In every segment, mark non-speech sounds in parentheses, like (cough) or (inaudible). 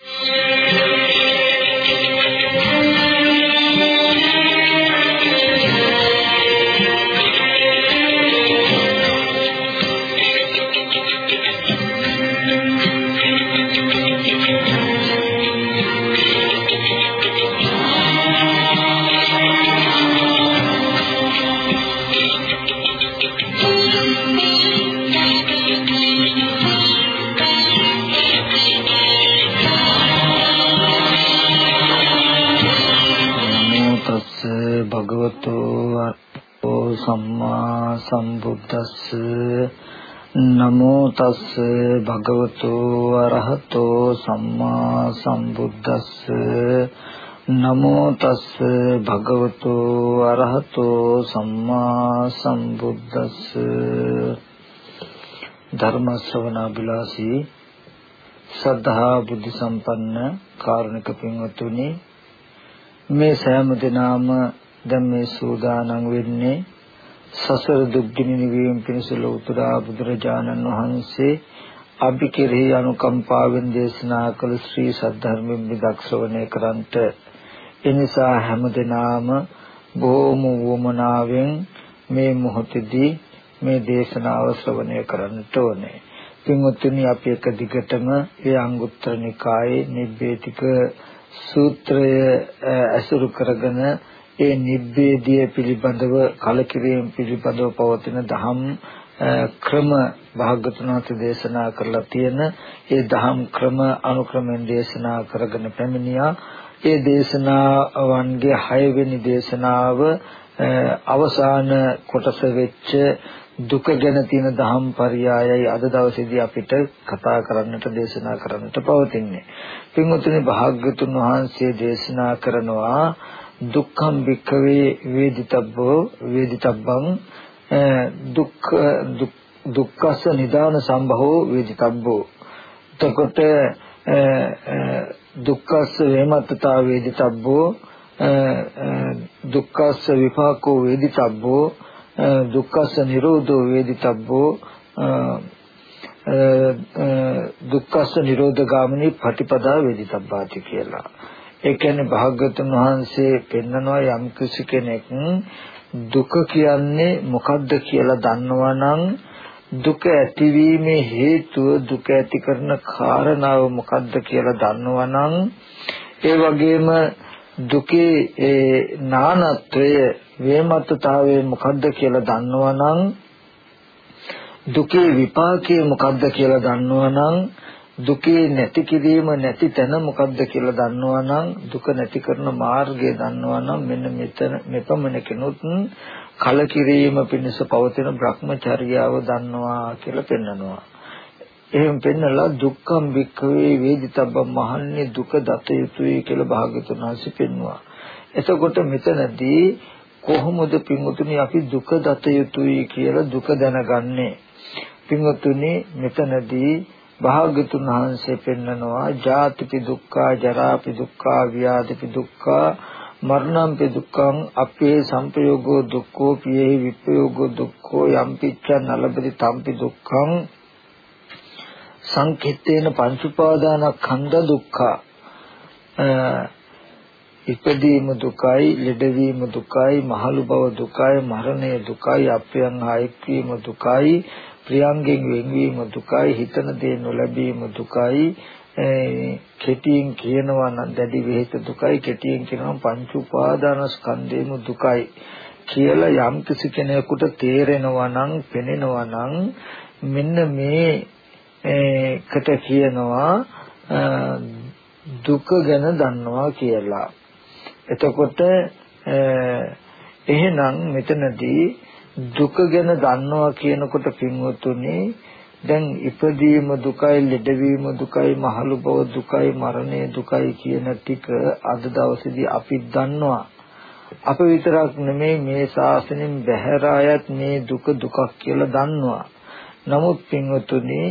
සම්බුද්දස්ස නමෝ තස් භගවතු අරහතෝ සම්මා සම්බුද්දස්ස. නමෝ තස් භගවතු අරහතෝ සම්මා සම්බුද්දස්ස. ධර්ම ශ්‍රවණාබිලාසී සද්ධා බුද්ධ සම්පන්න කාරුණික පින්වත්නි මේ සෑම දිනාම දැන් මේ සූදානම් වෙන්නේ සසර දුක්ගිනි නිවීම පිණිස ලෝතර බුදුරජාණන් වහන්සේ අපි කෙරෙහි අනුකම්පාවෙන් දේශනා කළ ශ්‍රී සද්ධර්මයෙන් විදක්ෂවණය කරන්ට එනිසා හැමදෙනාම බොහෝම වමනාවෙන් මේ මොහොතේදී මේ දේශනාව ශ්‍රවණය කරන්නට ඕනේ. පින්වත්නි අපි එක දිගටම ඒ අංගුත්තර නිකායේ නිබ්බේතික සූත්‍රය ඇසුරු කරගෙන ඒ නිබ්බේධිය පිළිබඳව කලකිරීම පිළිබඳව පවතින දහම් ක්‍රම භාගතුනාත දේශනා කරලා තියෙන ඒ දහම් ක්‍රම අනුක්‍රමෙන් දේශනා කරගෙන පැමිණියා ඒ දේශනාවන්ගේ 6 වෙනි දේශනාව අවසාන කොටස වෙච්ච දුක ගැන තියෙන දහම් පරයයයි අද දවසේදී අපිට කතා කරන්නට දේශනා කරන්නට පවතින්නේ. පින්වතුනි භාග්‍යතුන් වහන්සේ දේශනා කරනවා දුක්ඛම් වික්ඛවේ වේදිතබ්බෝ වේදිතබ්බං දුක්ඛ දුක්ඛස නිදාන සම්භවෝ වේදිතබ්බෝ. එතකොට දුක්ඛස වේමත්තතා වේදිතබ්බෝ දුක්ඛස විපාකෝ වේදිතබ්බෝ දුක්ඛස නිරෝධෝ වේදිතබ්බෝ දුක්ඛස නිරෝධ ගාමිනී ප්‍රතිපදා වේදිතබ්බාති කියලා. ඒ කියන්නේ භාග්‍යතුන් වහන්සේ පෙන්නනවා යම් කිසි කෙනෙක් දුක කියන්නේ මොකද්ද කියලා දන්නවනම් දුක ඇතිවීමේ හේතුව දුක ඇති කරන කාරණාව මොකද්ද කියලා දන්නවනම් ඒ වගේම දුකේ ඒ නානත්වය වේමත්තතාවය මොකද්ද කියලා දන්නවනම් දුකේ විපාකය මොකද්ද කියලා දන්නවනම් දුකේ නැති කිරීම නැති තැන මොකක්ද කියලා දන්නවා නම් දුක නැති කරන මාර්ගය දන්නවා නම් මෙන්න මෙතන මෙපමණ කෙනුත් කලකිරීම පිණිස පවතින භ්‍රමචර්යාව දන්නවා කියලා පෙන්නනවා. එහෙම පෙන්නලා දුක්ඛම් වික්ඛවේ වේදිතබ්බ මහන්නේ දුක දත යුතුයි කියලා භාග්‍යතුන් වහන්සේ පෙන්වුවා. එතකොට මෙතනදී කොහොමද පින්වතුනි අපි දුක දත යුතුයි කියලා දුක දැනගන්නේ? පින්වතුනි මෙතනදී භාග්‍යතුන් වහන්සේ පෙන්නනවා ජාතිපි දුක්ඛා ජරාපි දුක්ඛා ව්‍යාධිපි දුක්ඛා මරණම්පි දුක්ඛං අපේ සංපයෝගෝ දුක්ඛෝ පියෙහි විපයෝගෝ දුක්ඛෝ යම්පිච්ඡ නලබති තම්පි දුක්ඛං සංකිට්ඨේන පංච උපාදානස්කන්ධ දුක්ඛ. ඉපදීම දුකයි ලෙඩවීම දුකයි මහලු බව දුකයි මරණය දුකයි අපයන් ආයක්වීම දුකයි ප්‍රියංගෙන් වෙන්වීම දුකයි හිතන දේ නොලැබීම දුකයි කෙටියෙන් කියනවා නම් දැඩි වෙහෙස දුකයි කෙටියෙන් කියනවා පංච උපාදානස්කන්ධේම දුකයි කියලා යම් කිසි කෙනෙකුට තේරෙනවා නම් පෙනෙනවා නම් මෙන්න මේ කට කියනවා දුක ගැන දන්නවා කියලා. එතකොට එහෙනම් මෙතනදී දුක ගැන දන්නවා කියනකොට පින්වතුනි දැන් ඉපදීම දුකයි ලෙඩවීම දුකයි මහලු බව දුකයි මරණය දුකයි කියන ටික අද දවසේදී අපි දන්නවා. අප විතරක් නෙමෙයි මේ ශාසනයෙන් බැහැර අයත් මේ දුක දුකක් කියලා දන්නවා. නමුත් පින්වතුනි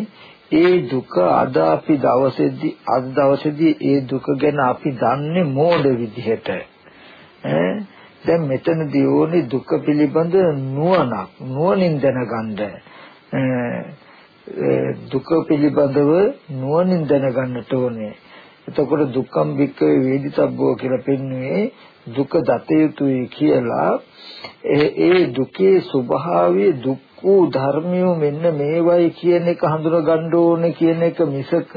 ඒ දුක අද අපි දවසේදී අද දවසේදී ඒ දුක ගැන අපි දන්නේ මෝඩ විදිහට. ඈ? දැන් මෙතනදී ඕනේ දුක පිළිබඳ නුවණක් නුවණින් දැනගන්න. දුක පිළිබඳව නුවණින් දැනගන්නට ඕනේ. එතකොට දුක්ඛම් වික්කවේ වේදිතබ්බෝ කියලා පෙන්වුවේ දුක දත යුතුයි කියලා. ඒ ඒ දුකේ ස්වභාවය දුක් වූ ධර්මය මෙන්න මේවයි කියන එක හඳුනා ගන්න ඕනේ කියන එක මිසක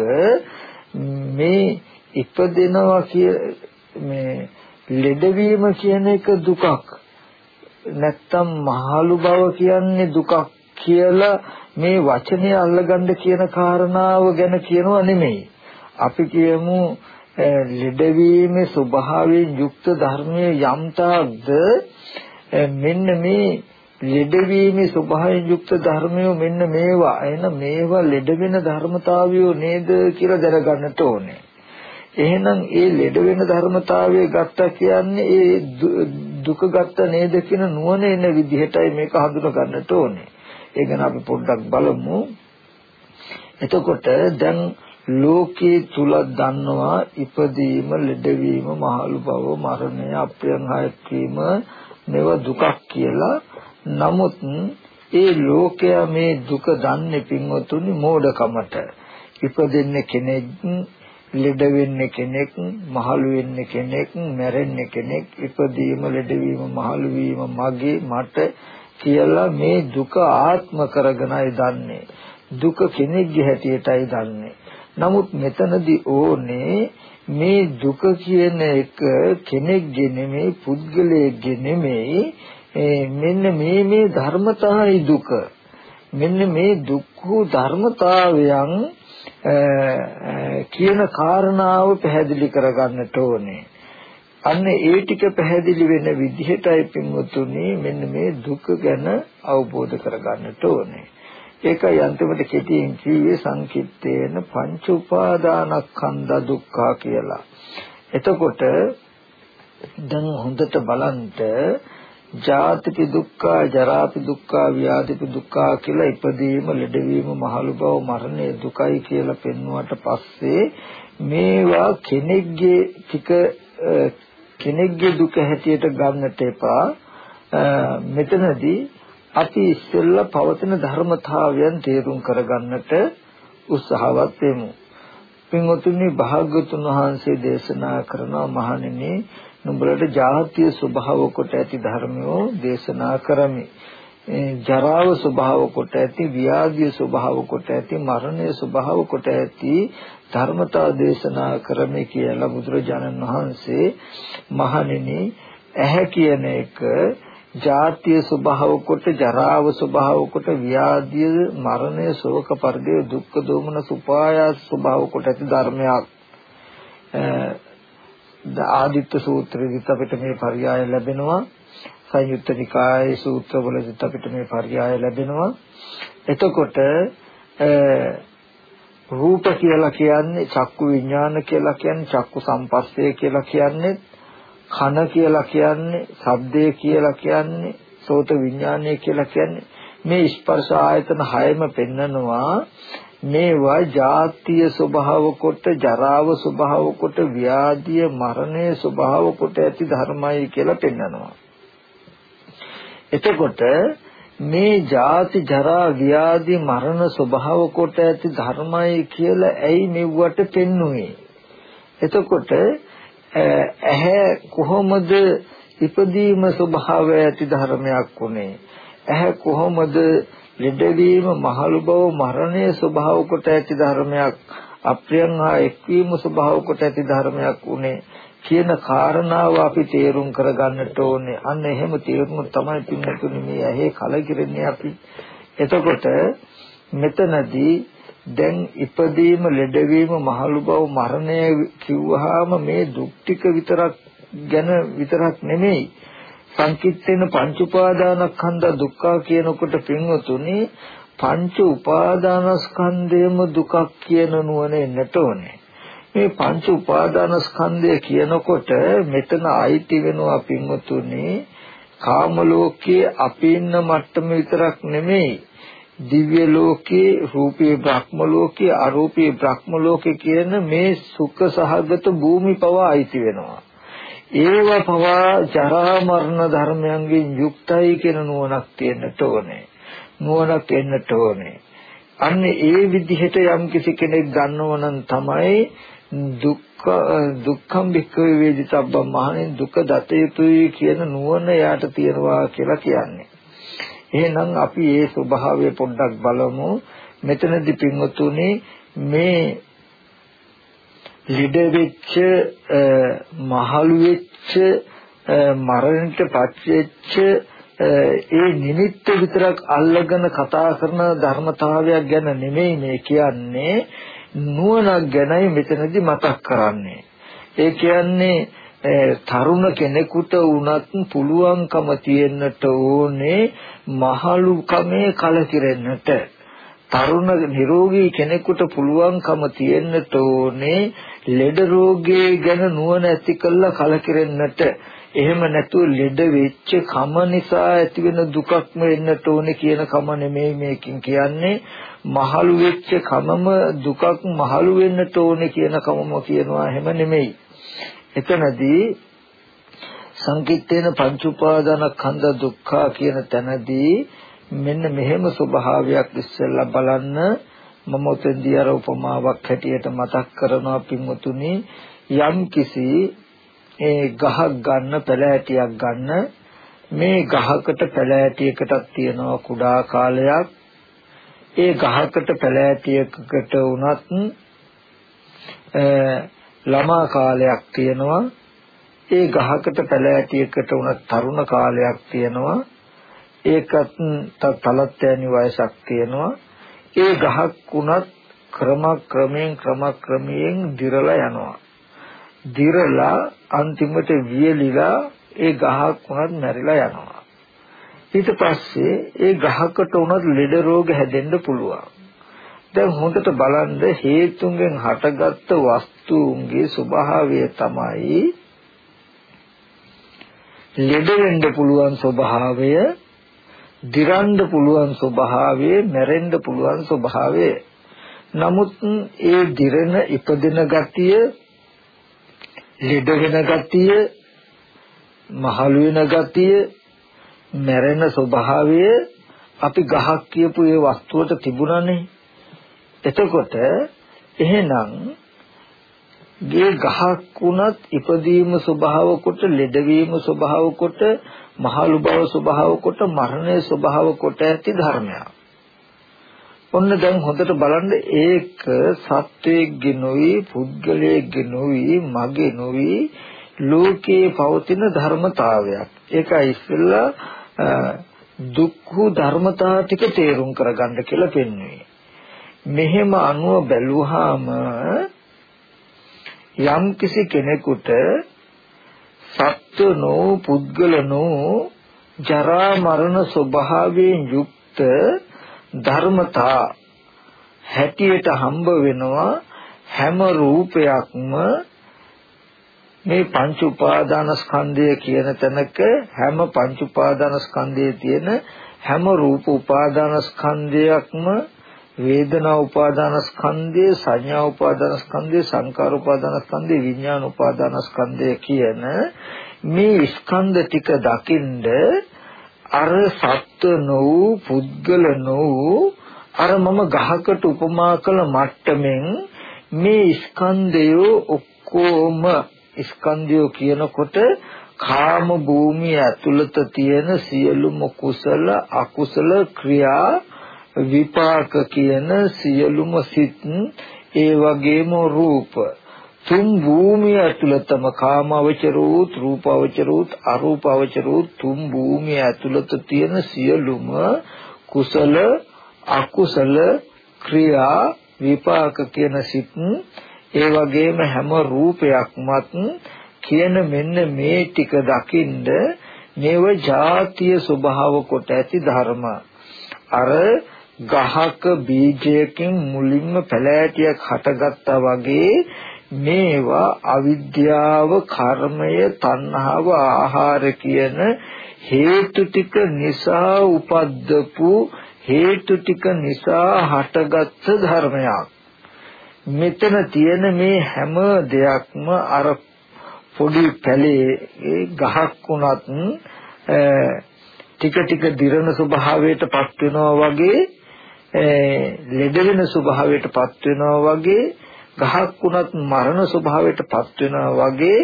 මේ ඉපදෙනවා කිය මේ ලෙඩවීම කියන එක දුකක් නැත්තම් මහලු බව කියන්නේ දුකක් කියලා මේ වචනේ අල්ලගන්න කියන කාරණාව ගැන කියනවා නෙමෙයි. අපි කියමු ලෙඩවීමේ ස්වභාවයෙන් යුක්ත ධර්මයේ යම්තාක්ද මෙන්න මේ ලෙඩවීමේ ස්වභාවයෙන් යුක්ත ධර්මය මෙන්න මේවා එන මේවා ලෙඩ වෙන ධර්මතාවය නේද කියලා දැනගන්නට ඕනේ. එහෙනම් ඒ ලෙඩ වෙන ධර්මතාවය ගත්තා කියන්නේ ඒ දුක ගත්ත නේද කියන නුවණ එන විදිහටයි මේක හඳුනා ගන්නට ඕනේ. ඒ ගැන අපි පොඩ්ඩක් බලමු. එතකොට දැන් ලෝකයේ තුල දන්නවා ඉපදීම, ලෙඩවීම, මහලු බව, මරණය, අප්‍රියංහයක් වීම මේවා දුකක් කියලා. නමුත් ඒ ලෝකයා මේ දුක දන්නේ පින්වතුනි මෝඩකමට. ඉපදෙන්නේ කෙනෙක් ලෙඩ වෙන්නේ කෙනෙක්, මහලු වෙන්නේ කෙනෙක්, මැරෙන්නේ කෙනෙක්, ඉපදීම, ලෙඩවීම, මහලු වීම මගේ මට කියලා මේ දුක ආත්ම කරගෙනයි දන්නේ. දුක කෙනෙක්ගේ හැටියටයි දන්නේ. නමුත් මෙතනදී ඕනේ මේ දුක කියන එක කෙනෙක්ගේ නෙමෙයි පුද්ගලයෙක්ගේ නෙමෙයි මෙන්න මේ මේ ධර්මතාවයි දුක. මෙන්න මේ දුක්ඛ ධර්මතාවයන් කියන කාරණාව පැහැදිලි කරගන්නට ඕනේ. අන්න ඒ ටික පැහැදිලි වෙන විදිහටයි පින්වතුනි මෙන්න මේ දුක ගැන අවබෝධ කරගන්නට ඕනේ. ඒකයි අන්තිමට කෙටියෙන් කිව්වේ සංකිට්ඨේන පංච උපාදානස්කන්ධ දුක්ඛ කියලා. එතකොට දැන් හොඳට බලන්න ජාතිපි දුක්ඛ ජරාපි දුක්ඛ ව්‍යාධිපි දුක්ඛ කියලා ඉපදීම ලෙඩවීම මහලු බව මරණය දුකයි කියලා පෙන්වුවට පස්සේ මේවා කෙනෙක්ගේ ටික කෙනෙක්ගේ දුක හැටියට ගන්නට එපා. මෙතනදී අපි ඉස්සෙල්ලා පවතින ධර්මතාවයන් තේරුම් කරගන්නට උත්සාහවත් වෙමු. පින්වතුනි භාග්‍යතුන් වහන්සේ දේශනා කරන මහණෙනි නුඹලට ජාතිය ස්වභාව කොට ඇති ධර්මයෝ දේශනා කරමි. ජරාව ස්වභාව කොට ඇති ව්‍යාධිය ස්වභාව කොට ඇති මරණය ස්වභාව කොට ඇති ධර්මතා දේශනා කරමි කියලා බුදුරජාණන් වහන්සේ මහණෙනි ඇහැ කියන එක ජාතිය ස්වභාව කොට ජරාව ස්වභාව කොට ව්‍යාධිය මරණය ශෝක පරිදේ දුක්ඛ දෝමන සුපායාස ස්වභාව කොට ඇති ධර්මයක් ආදිත්‍ය සූත්‍රයේදීත් අපිට මේ පරයය ලැබෙනවා. සංයුත්ත නිකායේ සූත්‍රවලදීත් අපිට මේ පරයය ලැබෙනවා. එතකොට රූප කියලා කියන්නේ චක්කු විඥාන කියලා කියන්නේ චක්කු සම්පස්සේ කියලා කියන්නේ කන කියලා කියන්නේ ශබ්දය කියලා කියන්නේ සෝත විඥානය කියලා කියන්නේ. මේ ස්පර්ශ ආයතන හයම පෙන්නනවා. මේවා ජාතිය ස්වභාව කොට ජරාව ස්වභාව කොට ව්‍යාධිය මරණය ස්වභාව කොට ඇති ධර්මයි කියලා පෙන්නනවා. එතකොට මේ ජාති ජරා ව්‍යාධි මරණ ස්වභාව කොට ඇති ධර්මයි කියලා ඇයි මෙව්වට පෙන්නුවේ? එතකොට ඇහැ කොහොමද ඉපදීම ස්වභාවය ඇති ධර්මයක් උනේ ඇහැ කොහොමද ලෙඩවීම මහලු බව මරණය ස්වභාව කොට ඇති ධර්මයක් අප්‍රියං හා එක්වීම ස්වභාව කොට ඇති ධර්මයක් උනේ කියන කාරණාව අපි තේරුම් කරගන්නට ඕනේ. අන්න එහෙම තේරුම තමයි පින්නතුනි මේ ඇහි කලකිරෙන්නේ අපි. එතකොට මෙතනදී දැන් ඉපදීම ලෙඩවීම මහලු බව මරණය කිව්වහම මේ දුක් ටික විතරක් ගැන විතරක් නෙමෙයි සංකිට්ඨේන පංච උපාදානස්කන්ධ දුක්ඛ කියනකොට පින්වතුනි පංච උපාදානස්කන්ධයම දුකක් කියන නුවණ එන්නට ඕනේ. මේ පංච උපාදානස්කන්ධය කියනකොට මෙතන අයිති වෙනවා පින්වතුනි කාම ලෝකයේ අපි ඉන්න මට්ටම විතරක් නෙමෙයි දිව්‍ය ලෝකේ රූපේ බ්‍රහ්ම ලෝකේ අරූපේ බ්‍රහ්ම ලෝකේ කියන මේ සුඛ සහගත භූමි පවා අයිති වෙනවා ඒව පවා ජරා මරණ ධර්මයන්ගෙන් යුක්තයි කියන නුවණක් තියෙන්නට ඕනේ. නුවණක් එන්නට ඕනේ. අන්න ඒ විදිහට යම් කිසි කෙනෙක් දන්නවනම් තමයි දුක්ඛ දුක්ඛම් වික්ඛවේ වේදිතබ්බම් මහණෙන් දුක දත යුතුයි කියන නුවණ යාට තියනවා කියලා කියන්නේ. එහෙනම් අපි ඒ ස්වභාවය පොඩ්ඩක් බලමු. මෙතනදී පින්වතුනි මේ ලිඩ වෙච්ච මහලු වෙච්ච මරණයට පත්වෙච්ච ඒ නිමිත්ත විතරක් අල්ලගෙන කතා කරන ධර්මතාවයක් ගැන නෙමෙයි මේ කියන්නේ නුවණක් ගැනයි මෙතනදී මතක් කරන්නේ. ඒ කියන්නේ තරුණ කෙනෙකුට වුණත් පුළුවන්කම තියෙන්නට ඕනේ මහලු කමේ කලකිරෙන්නට. තරුණ නිරෝගී කෙනෙකුට පුළුවන්කම තියෙන්නට ඕනේ ලෙඩ රෝගයේ ගැන නුවණ ඇති කළා කලකිරෙන්නට. එහෙම නැතුව ලෙඩ වෙච්ච කම නිසා ඇතිවෙන දුකක්ම එන්නට ඕනේ කියන කම නෙමෙයි මේකෙන් කියන්නේ. මහලු වෙච්ච කමම දුකක් මහලු වෙන්නට ඕනේ කියන කමම කියනවා. එහෙම නෙමෙයි. එතනදී සංකිට්ඨේන පංච උපාදානස්කන්ධ දුක්ඛ කියන තැනදී මෙන්න මෙහෙම ස්වභාවයක් ඉස්සෙල්ලා බලන්න. මම උතෙන්දී අර උපමාවක් හැටියට මතක් කරනවා පින්වතුනි. යම් කිසි ඒ ගහක් ගන්න පැලෑටියක් ගන්න මේ ගහකට පැලෑටියකටක් තියෙනවා කුඩා කාලයක්. ඒ ගහකට පැලෑටියකට වුණත් ළමා කාලයක් තියෙනවා. ඒ ගහකට පැලෑටියකට වුණත් තරුණ කාලයක් තියෙනවා. ඒකත් තලත් යනි වයසක් තියෙනවා. ඒ ගහක් වුණත් ක්‍රම ක්‍රමයෙන් ක්‍රම ක්‍රමයෙන් දිරලා යනවා දිරලා අන්තිමට වියලිලා ඒ ගහක් උනත් මැරිලා යනවා. ඊට පස්සේ ඒ ගහකට උනත් ලෙඩ රෝග හැදෙන්න පුළුවන්. දැන් හොඳට බලන්න හේතුන්ගෙන් හටගත්ත වස්තුන්ගේ ස්වභාවය තමයි ලෙඩ වෙන්න පුළුවන් ස්වභාවය, දිරන්න පුළුවන් ස්වභාවය, මැරෙන්න පුළුවන් ස්වභාවය. නමුත් ඒ දිරන ඉපදෙන ගතිය ලෙඩ වෙන ගතිය, මහලු වෙන ගතිය, මැරෙන ස්වභාවය අපි ගහක් කියපු ඒ වස්තුවට තිබුණානේ. එතකොට එහෙනම් ගේ ගහක් වුණත් ඉපදීම ස්වභාව කොට ලෙඩවීම ස්වභාව කොට මහලු බව ස්වභාව කොට මරණය ස්වභාව කොට ඇති ධර්මයක්. ඔන්න දැන් හොඳට බලන්න ඒක සත්වයේගේ නොවි පුද්ගලයේගේ නොවි මගේ නොවි ලෝකයේ පවතින ධර්මතාවයක්. ඒකයි ඉස්සෙල්ලා දුක්ඛ ධර්මතා ටික තේරුම් කරගන්න කියලා පෙන්වන්නේ. මෙහෙම අනුව බැලුවාම යම් කිසි කෙනෙකුට සත්ව නෝ පුද්ගල නෝ ජරා මරණ ස්වභාවයෙන් යුක්ත ධර්මතා හැටියට හම්බ වෙනවා හැම රූපයක්ම. මේ පංච උපාදානස්කන්ධය කියන තැනක හැම පංච උපාදානස්කන්ධයේ තියෙන හැම රූප උපාදානස්කන්ධයක්ම වේදනා උපාදානස්කන්ධය සංඥා උපාදානස්කන්ධය සංකාර උපාදානස්කන්ධය විඥාන උපාදානස්කන්ධය කියන මේ ස්කන්ධ ටික දකින්ද අර සත්ව නොවූ පුද්ගල නොවූ අර මම ගහකට උපමා කළ මට්ටමින් මේ ස්කන්ධය ඔක්කොම ස්කන්ධය කියනකොට කාම භූමිය ඇතුළත තියෙන සියලුම කුසල අකුසල ක්‍රියා විපාක කියන සියලුම සිත් ඒ වගේම රූප. තුන් භූමිය ඇතුළතම කාමවචරෝත් රූපවචරෝත් අරූපවචරෝත් තුන් භූමිය ඇතුළත තියෙන සියලුම කුසල අකුසල ක්‍රියා විපාක කියන සිත්. ඒ වගේම හැම රූපයක්මත් කියන මෙන්න මේ ටික දකින්ද මේව ජාතිය ස්වභාව කොට ඇති ධර්ම. අර ගහක බීජයකින් මුලින්ම පැලෑටියක් හටගත්තා වගේ මේවා අවිද්‍යාව කර්මය තණ්හාව ආහාර කියන හේතු ටික නිසා උපද්දපු හේතු ටික නිසා හටගත් ධර්මයක්. මෙතන තියෙන මේ හැම දෙයක්ම අර පොඩි පැලේ ගහක් වුණත් ටික ටික දිරන ස්වභාවයට පත් වෙනවා වගේ ලෙඩ වෙන ස්වභාවයටපත් වෙනවා වගේ ගහක් වුණත් මරණ ස්වභාවයටපත් වෙනවා වගේ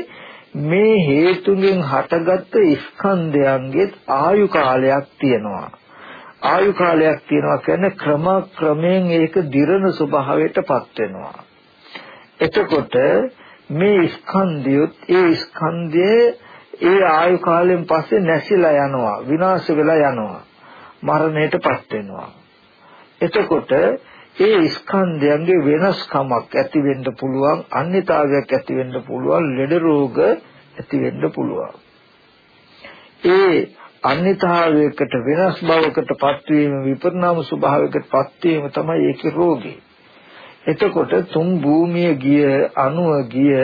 මේ හේතුගෙන් හටගත්ත ස්කන්ධයන්ගේ ආයු කාලයක් තියෙනවා. ආයු කාලයක් තියෙනවා කියන්නේ ක්‍රම ක්‍රමයෙන් ඒක දිරන ස්වභාවයටපත් වෙනවා. එතකොට මේ ස්කන්ධයොත් ඒ ස්කන්ධයේ ඒ ආයු කාලයෙන් පස්සේ නැසිලා යනවා විනාශ වෙලා යනවා මරණයටපත් වෙනවා. එතකොට ඒ ස්කන්ධයන්ගේ වෙනස්කමක් ඇති වෙන්න පුළුවන් අන්‍යතාවයක් ඇති වෙන්න පුළුවන් ලෙඩ රෝග ඇති වෙන්න පුළුවන්. ඒ අන්‍යතාවයකට වෙනස් බවකට පත්වීම විපරිණාම ස්වභාවයකට පත්වීම තමයි ඒකේ රෝගේ එතකොට තුන් භූමිය ගිය අණුව ගිය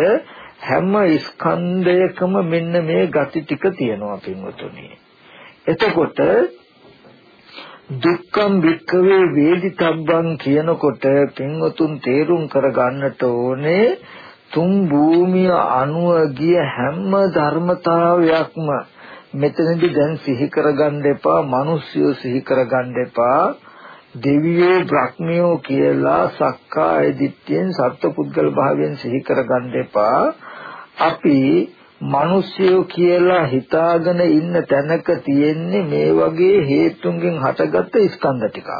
හැම ස්කන්ධයකම මෙන්න මේ ගති ටික තියෙනවා පින්වතුනි. එතකොට දුක්ඛම් වික්කවේ වේදිතබ්බං කියනකොට පින්වතුන් තේරුම් කරගන්නට ඕනේ තුන් භූමිය අණුව ගිය හැම ධර්මතාවයක්ම මෙතනදී දැන් සිහි කරගන්න එපා මිනිස්සුયો සිහි කරගන්න එපා. දෙවියෝ බ්‍රහ්මියෝ කියලා සක්කාය දිට්ඨියෙන් සත්පුද්ගල භාවයෙන් සිහි කරගන්න එපා. අපි මිනිස්සයෝ කියලා හිතාගෙන ඉන්න තැනක තියෙන්නේ මේ වගේ හේතුන්ගෙන් හටගත්ත ස්කන්ධ ටිකක්.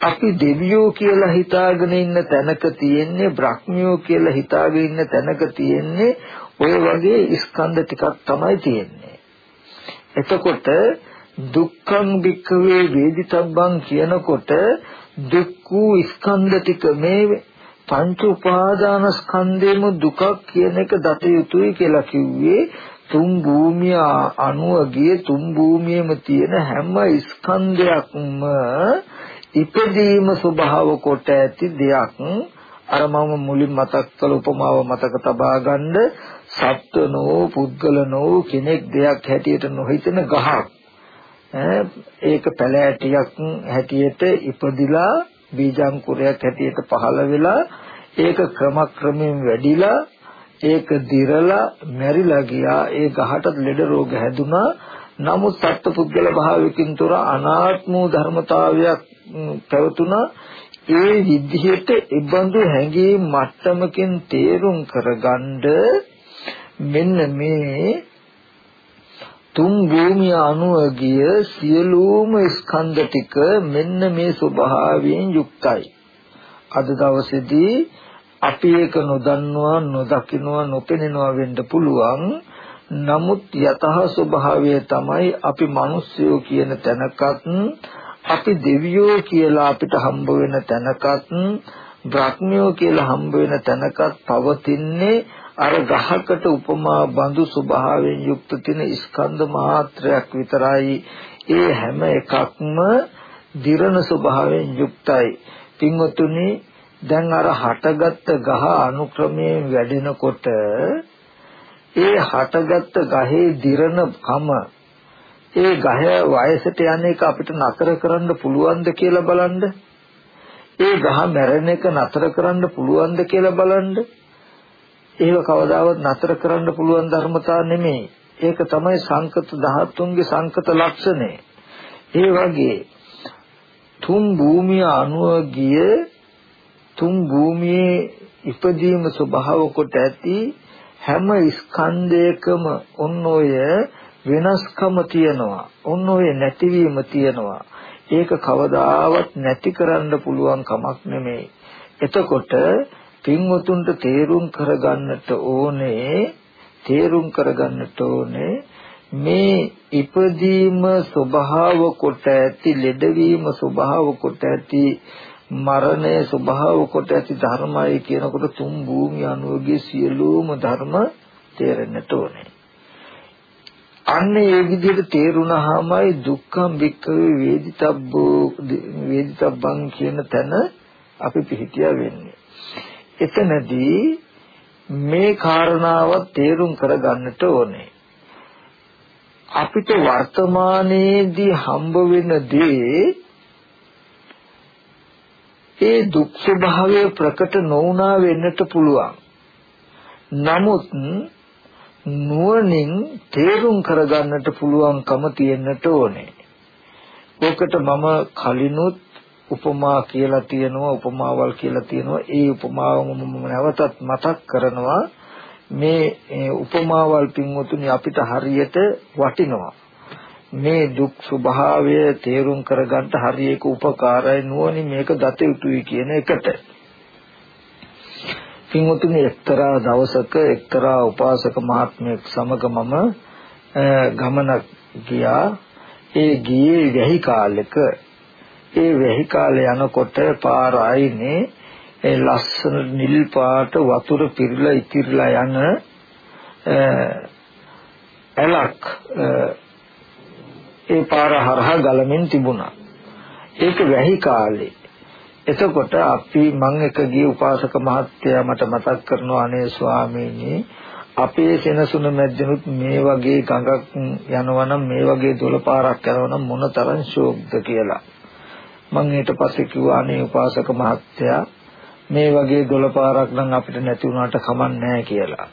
අපි දෙවියෝ කියලා හිතාගෙන ඉන්න තැනක තියෙන්නේ බ්‍රහ්මියෝ කියලා හිතාගෙන ඉන්න තැනක තියෙන්නේ ඔය වගේ ස්කන්ධ ටිකක් තමයි තියෙන්නේ. එතකොට දුක්ඛං වික්ඛවේ වේදිතබ්බං කියනකොට දුක්ඛ ස්කන්ධ ටික මේ පංච උපාදාන ස්කන්ධේම දුකක් කියන එක දත යුතුයි කියලා කිව්වේ තුන් භූමිය අණුව ගියේ තුන් භූමියේම තියෙන හැම ස්කන්ධයක්ම ඉපදීම ස්වභාව කොට ඇති දෙයක්. අර මම මුලින් මතක් කළ උපමාව මතක තබා ගන්න සත්වනෝ පුද්ගලනෝ කෙනෙක් දෙයක් හැටියට නොහිතන ගහක්. ඒක පැලෑටියක් හැටියට ඉපදිලා බීජාංකුරයක් හැටියට පහළ වෙලා ඒක ක්‍රමක්‍රමයෙන් වැඩිලා ඒක දිරලා මැරිලා ගියා. ඒ ගහට ලෙඩ රෝග හැදුනා. නමුත් සත්පුද්ගල භාවයකින් තොර අනාත්ම ධර්මතාවයක් පැවතුණා. ඒ විදිහට ඉබඳු හැඟීම් මට්ටමකින් තේරුම් කරගන්න මෙන්න මේ තුන් භූමිය අනුව ගිය සියලුම ස්කන්ධ ටික මෙන්න මේ ස්වභාවයෙන් යුක්තයි. අද දවසේදී අපි ඒක නොදන්නවා නොදකින්නවා නොපෙනෙනවා වෙන්න පුළුවන්. නමුත් යතහ ස්වභාවය තමයි අපි මිනිස්සුયો කියන තැනකත් අපි දෙවියෝ කියලා අපිට හම්බ වෙන තැනකත් බ්‍රහ්මියෝ කියලා හම්බ වෙන තැනකත් පවතින්නේ අර ගහකට උපමා බඳු ස්වභාවයෙන් යුක්ත තියෙන ස්කන්ධ මාත්‍රයක් විතරයි. ඒ හැම එකක්ම දිරණ ස්වභාවයෙන් යුක්තයි. පින්වතුනි දැන් අර හටගත්ත ගහ අනුක්‍රමයෙන් වැඩෙනකොට ඒ හටගත්ත ගහේ දිරණ කම ඒ ගහ වයසට යන එක අපිට නතර කරන්න පුළුවන්ද කියලා බලන්න. ඒ ගහ මැරෙන එක නතර කරන්න පුළුවන්ද කියලා බලන්න. ඒව කවදාවත් නතර කරන්න පුළුවන් ධර්මතා නෙමෙයි. ඒක තමයි සංකත ධාතුන්ගේ සංකත ලක්ෂණය. ඒ වගේ තුන් භූමිය අනුව ගිය තුන් භූමියේ ඉපදීම ස්වභාව කොට ඇති හැම ස්කන්ධයකම ඔන්න ඔය වෙනස්කම තියෙනවා. ඔන්න ඔය නැතිවීම තියෙනවා. ඒක කවදාවත් නැති කරන්න පුළුවන් කමක් නෙමෙයි. එතකොට පින්වතුන්ට තේරුම් කරගන්නට ඕනේ තේරුම් කරගන්නට ඕනේ මේ ඉපදීම ස්වභාව කොට ඇති ලෙඩවීම ස්වභාව කොට ඇති මරණය ස්වභාව කොට ඇති ධර්මයි කියනකොට තුන් භූමිය අනුවගේ සියලුම ධර්ම තේරෙන්නට ඕනේ. අන්න ඒ විදිහට තේරුණාමයි දුක්ඛම් වික්ඛවේ වේදිතබ්බෝ වේදිතබ්බං කියන තැන අපි පිළිතිය වෙන්නේ. එතනදී මේ කාරණාව තේරුම් කරගන්නට ඕනේ. අපිට වර්තමානයේදී හම්බ වෙන දේ ඒ දුක් ස්වභාවය ප්‍රකට නොවුනා වෙන්නට පුළුවන්. නමුත් නුවණින් තේරුම් කරගන්නට පුළුවන්කම තියෙන්නට ඕනේ. ඔකට මම කලිනුත් උපමා කියලා තියෙනවා උපමාවල් කියලා තියෙනවා. ඒ උපමාවම මම නැවතත් මතක් කරනවා මේ උපමාවල් පින්වතුනි අපිට හරියට වටිනවා. මේ දුක් ස්වභාවය තේරුම් කරගන්න හරියක උපකාරයි නුවණින් මේක දත යුතුයි කියන එකට. පින්වතුනි එක්තරා දවසක එක්තරා උපාසක මහත්මයෙක් සමග මම ගමනක් ගියා. ඒ ගියේ වැහි කාලෙක ඒ වැහි කාලේ යනකොට පාර ආයිනේ ඒ ලස්සන නිල් පාට වතුර පිරලා ඉතිරිලා යන ඇලක් ඒ පාර හරහා ගලමින් තිබුණා. ඒක වැහි කාලේ. එතකොට අපි මං එක ගිය උපාසක මහත්තයා මට මතක් කරනවා අනේ ස්වාමීනි අපේ සෙනසුන මැද්දෙනුත් මේ වගේ ගඟක් යනවනම් මේ වගේ දොළ පාරක් යනවනම් මොනතරම් ශෝක්ද කියලා. මං ඊට පස්සේ කිව්වා අනේ උපාසක මහත්තයා මේ වගේ දොළ පාරක් නම් අපිට නැති වුණාට කමක් නැහැ කියලා.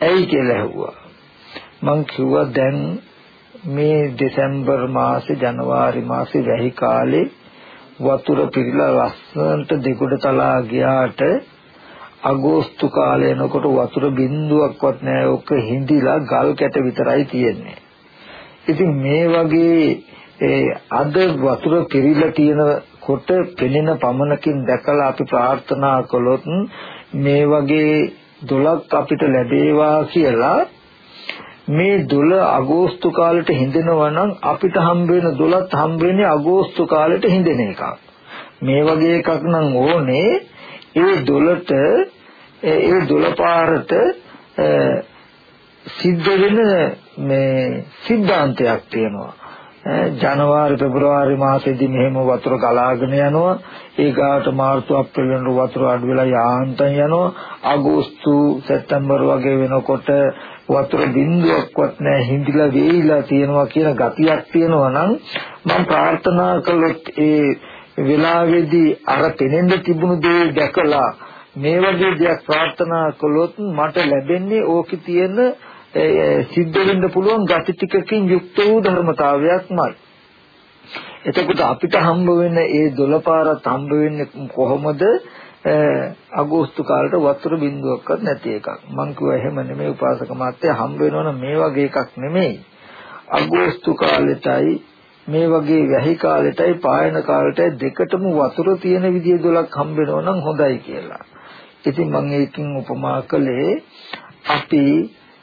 ඇයි කියලා ඇහුවා. මං කිව්වා දැන් මේ දෙසැම්බර් මාසේ ජනවාරි මාසේ වැහි කාලේ වතුර පිරලා ලස්සනට දෙගොඩ තලා ගියාට අගෝස්තු කාලේ එනකොට වතුර බින්දුවක්වත් නැහැ. ඔක හිඳිලා ගල් කැට විතරයි තියෙන්නේ. ඉතින් මේ වගේ ඒ අද වතුර පිරීලා තියෙනකොට පෙනෙන පමණකින් දැකලා අපි ප්‍රාර්ථනා කළොත් මේ වගේ දොලක් අපිට ලැබේවා කියලා මේ දොල අගෝස්තු කාලෙට හිඳෙනවා නම් අපිට හම්බ වෙන දොලත් හම්බ වෙන්නේ අගෝස්තු කාලෙට හිඳෙන එකක්. මේ වගේ එකක් නම් ඕනේ ඒ දොලට ඒ දොල පාරට සිද්ධ වෙන මේ සිද්ධාන්තයක් තියෙනවා. ජනවාරි පෙබරවාරි මාසෙදි මෙහෙම වතුර ගලාගෙන යනවා. ඒගාට මාර්තු අප්‍රේල් වෙනකොට වතුර අඩු වෙලා යාන්තම් යනවා. අගෝස්තු සැප්තැම්බර් වගේ වෙනකොට වතුර බිඳුවක්වත් නැහැ හිඳිලා වේයිලා තියෙනවා කියන ගතියක් තියෙනවා නම් මම ප්‍රාර්ථනා කළොත් ඒ වෙලාවේදී අර පෙනෙන්න තිබුණු දේ දැකලා මේ වගේ දෙයක් ප්‍රාර්ථනා කළොත් මට ලැබෙන්නේ ඕකේ තියෙන සිද්ධ වෙන්න පුළුවන් gati ටිකකින් යුක්ත වූ ධර්මතාවයක්මයි. එතකොට අපිට හම්බ වෙන ඒ දොළපාරත් හම්බ වෙන්නේ කොහොමද? අගෝස්තු කාලේට වතුර බින්දුවක්වත් නැති එකක්. මං කිව්වා එහෙම නෙමෙයි උපාසක මාත්‍යා හම්බ වෙනවනම් මේ වගේ එකක් නෙමෙයි. අගෝස්තු කාලෙටයි මේ වගේ වැහි කාලෙටයි පායන කාලෙටයි දෙකටම වතුර තියෙන විදිය දොලක් හම්බ වෙනවනම් හොඳයි කියලා. ඉතින් මම ඒකින් උපමා කළේ අපි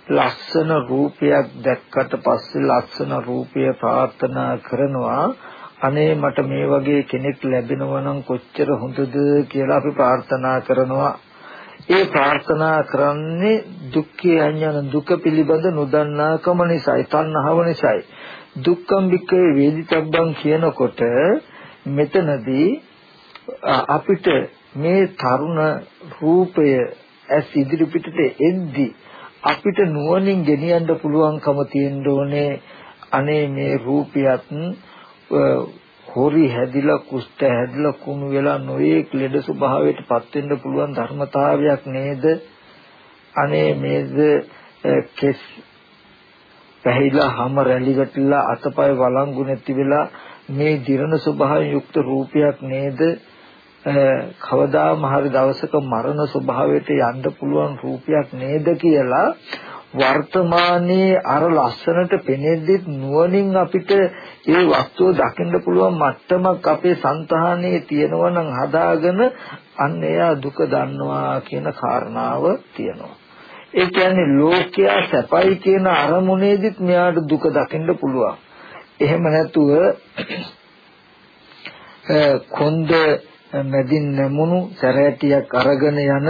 ලස්සන රූපයක් දැක්කට පස්සේ ලස්සන රූපය ප්‍රාර්ථනා කරනවා. අනේ මට මේ වගේ කෙනෙක් ලැබෙනවා නම් කොච්චර හොඳද කියලා අපි ප්‍රාර්ථනා කරනවා. ඒ ප්‍රාර්ථනා කරන්නේ දුක්ඛේ අඥාන දුක පිළිබඳ නොදන්නාකම නිසායි තණ්හාව නිසායි. දුක්ඛම් වික්කේ වේදිතබ්බං කියනකොට මෙතනදී අපිට මේ තරුණ රූපය ඇස් ඉදිරි පිටට එද්දී අපිට නුවණින් ගෙනියන්න පුළුවන්කම තියෙන්න ඕනේ. අනේ මේ රූපියත් හොරි හැදිලා කුෂ්ඨ හැදිලා කුණු වෙලා නොයේක් ලෙඩ ස්වභාවයට පත් වෙන්න පුළුවන් ධර්මතාවයක් නේද? අනේ මේද කෙස් පැහිලා හැම රැලි ගැටිලා අතපය වළංගු නැති වෙලා මේ දිරණ ස්වභාවයෙන් යුක්ත රූපයක් නේද? කවදාම හරි දවසක මරණ ස්වභාවයට යන්න පුළුවන් රූපයක් නේද කියලා වර්තමානයේ අර ලස්සනට පෙනෙද්දිත් නුවණින් අපිට ඒ වස්තුව දකින්න පුළුවන් මට්ටමක් අපේ సంతානයේ තියෙනවා නම් හදාගෙන අන්න එයා දුක දන්නවා කියන කාරණාව තියෙනවා. ඒ කියන්නේ ලෝකයා සැපයි කියන අරමුණේදිත් මෙයාට දුක දකින්න පුළුවන්. එහෙම නැතුව කොන්ද මැදින් නැමුණු සැරෑටියක් අරගෙන යන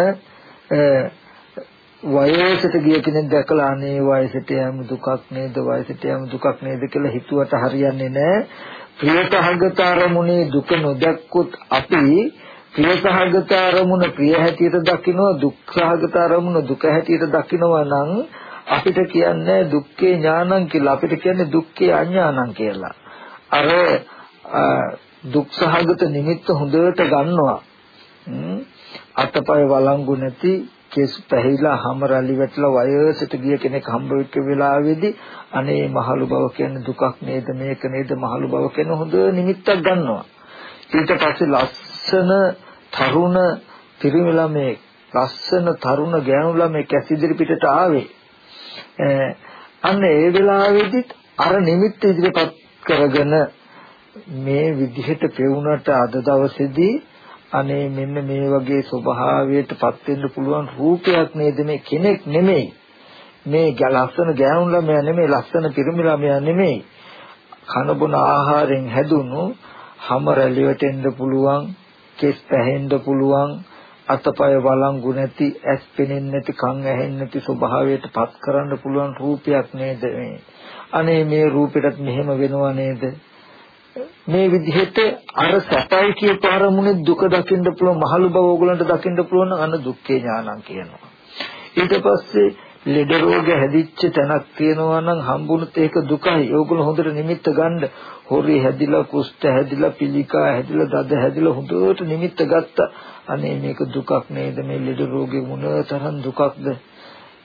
වයසට ගිය කෙනෙක් දැකලා අනේ වයසට යෑම දුකක් නේද? වයසට යෑම දුකක් නේද කියලා හිතුවට හරියන්නේ නැහැ. ප්‍රියසහගත අරමුණේ දුක නොදැක්කොත් අපි ප්‍රියසහගත අරමුණ ප්‍රිය හැටියට දකිනවා දුක්ඛහගත අරමුණ දුක හැටියට දකිනවා නම් අපිට කියන්නේ දුක්ඛේ ඥානං කියලා. අපිට කියන්නේ දුක්ඛේ අඥානං කියලා. අර දුක්සහගත නිමිත්ත හොඳට ගන්නවා. අතපය වළංගු නැති කෙස් පැහිලා හැම රැලි වැටලා වයසට ගිය කෙනෙක් හම්බ වෙච්ච වෙලාවේදී අනේ මහලු බව කියන්නේ දුකක් නේද මේක නේද මහලු බව කියන හොඳ නිමිත්තක් ගන්නවා. ඊට පස්සේ ලස්සන තරුණ පිරිමි ළමෙක් ලස්සන තරුණ ගෑනු ළමෙක් ඇස් ඉදිරි පිටට ආවේ අන්න ඒ වෙලාවේදීත් අර නිමිත්ත ඉදිරිපත් කරගෙන මේ විදිහට පෙවුනට අද දවසේදී අනේ මෙන්න මේ වගේ ස්වභාවයටපත් වෙන්න පුළුවන් රූපයක් නේද මේ කෙනෙක් නෙමෙයි. මේ ලස්සන ගෑනු ළමයා නෙමෙයි ලස්සන පිරිමි ළමයා නෙමෙයි. කන බොන ආහාරයෙන් හැදුණු හැම රැලියට එන්න පුළුවන් කෙස් පැහෙන්න පුළුවන් අතපය වළංගු නැති ඇස් පෙනෙන්නේ නැති කන් ඇහෙන්නේ නැති ස්වභාවයට පත් කරන්න පුළුවන් රූපයක් නේද මේ? අනේ මේ රූපෙටත් මෙහෙම වෙනව නේද? මේ විදිහට අර සැපයි කියපු අරමුණේ දුක දකින්න පුළුවන් මහලු බව ඕගලන්ට දකින්න පුළුවන් නම් අන්න දුක්ඛේ ඥානං කියනවා ඊට පස්සේ ලෙඩ රෝග හැදිච්ච තැනක් තියෙනවා නම් හම්බුනොත් ඒක දුකයි. ඕගොල්ලෝ හොඳට නිමිත්ත ගන්න. හොරි හැදිලා, කුෂ්ඨ හැදිලා, පිළිකා හැදිලා, දද හැදිලා හොඳට නිමිත්ත ගත්තා. අනේ මේක දුකක් නේද? මේ ලෙඩ රෝගේ මොන තරම් දුකක්ද?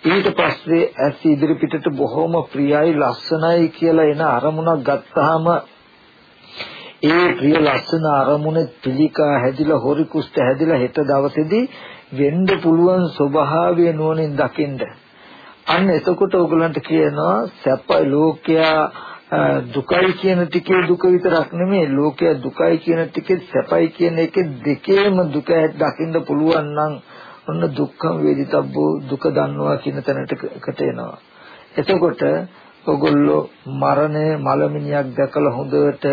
ඊට පස්සේ ඇස් ඉදිරි පිටට බොහොම ප්‍රියයි, ලස්සනයි කියලා එන අරමුණක් ගත්තාම ඒ ප්‍රිය ලස්සන අරමුණේ පිළිකා හැදිලා, හොරි කුෂ්ඨ හැදිලා හෙට දවසේදී වෙන්න පුළුවන් ස්වභාවය නුවණින් දකින්න. අන්න එතකොට ඔයගලන්ට කියනවා සැපයි ලෝකයා දුකයි කියන ටිකේ දුක විතරක් නෙමෙයි ලෝකයා දුකයි කියන ටිකේ සැපයි කියන එකේ දෙකේම දුක දකින්න පුළුවන් නම් ඔන්න දුක්ඛම් වේදිතබ්බෝ දුක දන්නවා කියන තැනටකට එනවා. එතකොට ඔගොල්ලෝ මරණය මලමිනියක් දැකලා හොඳට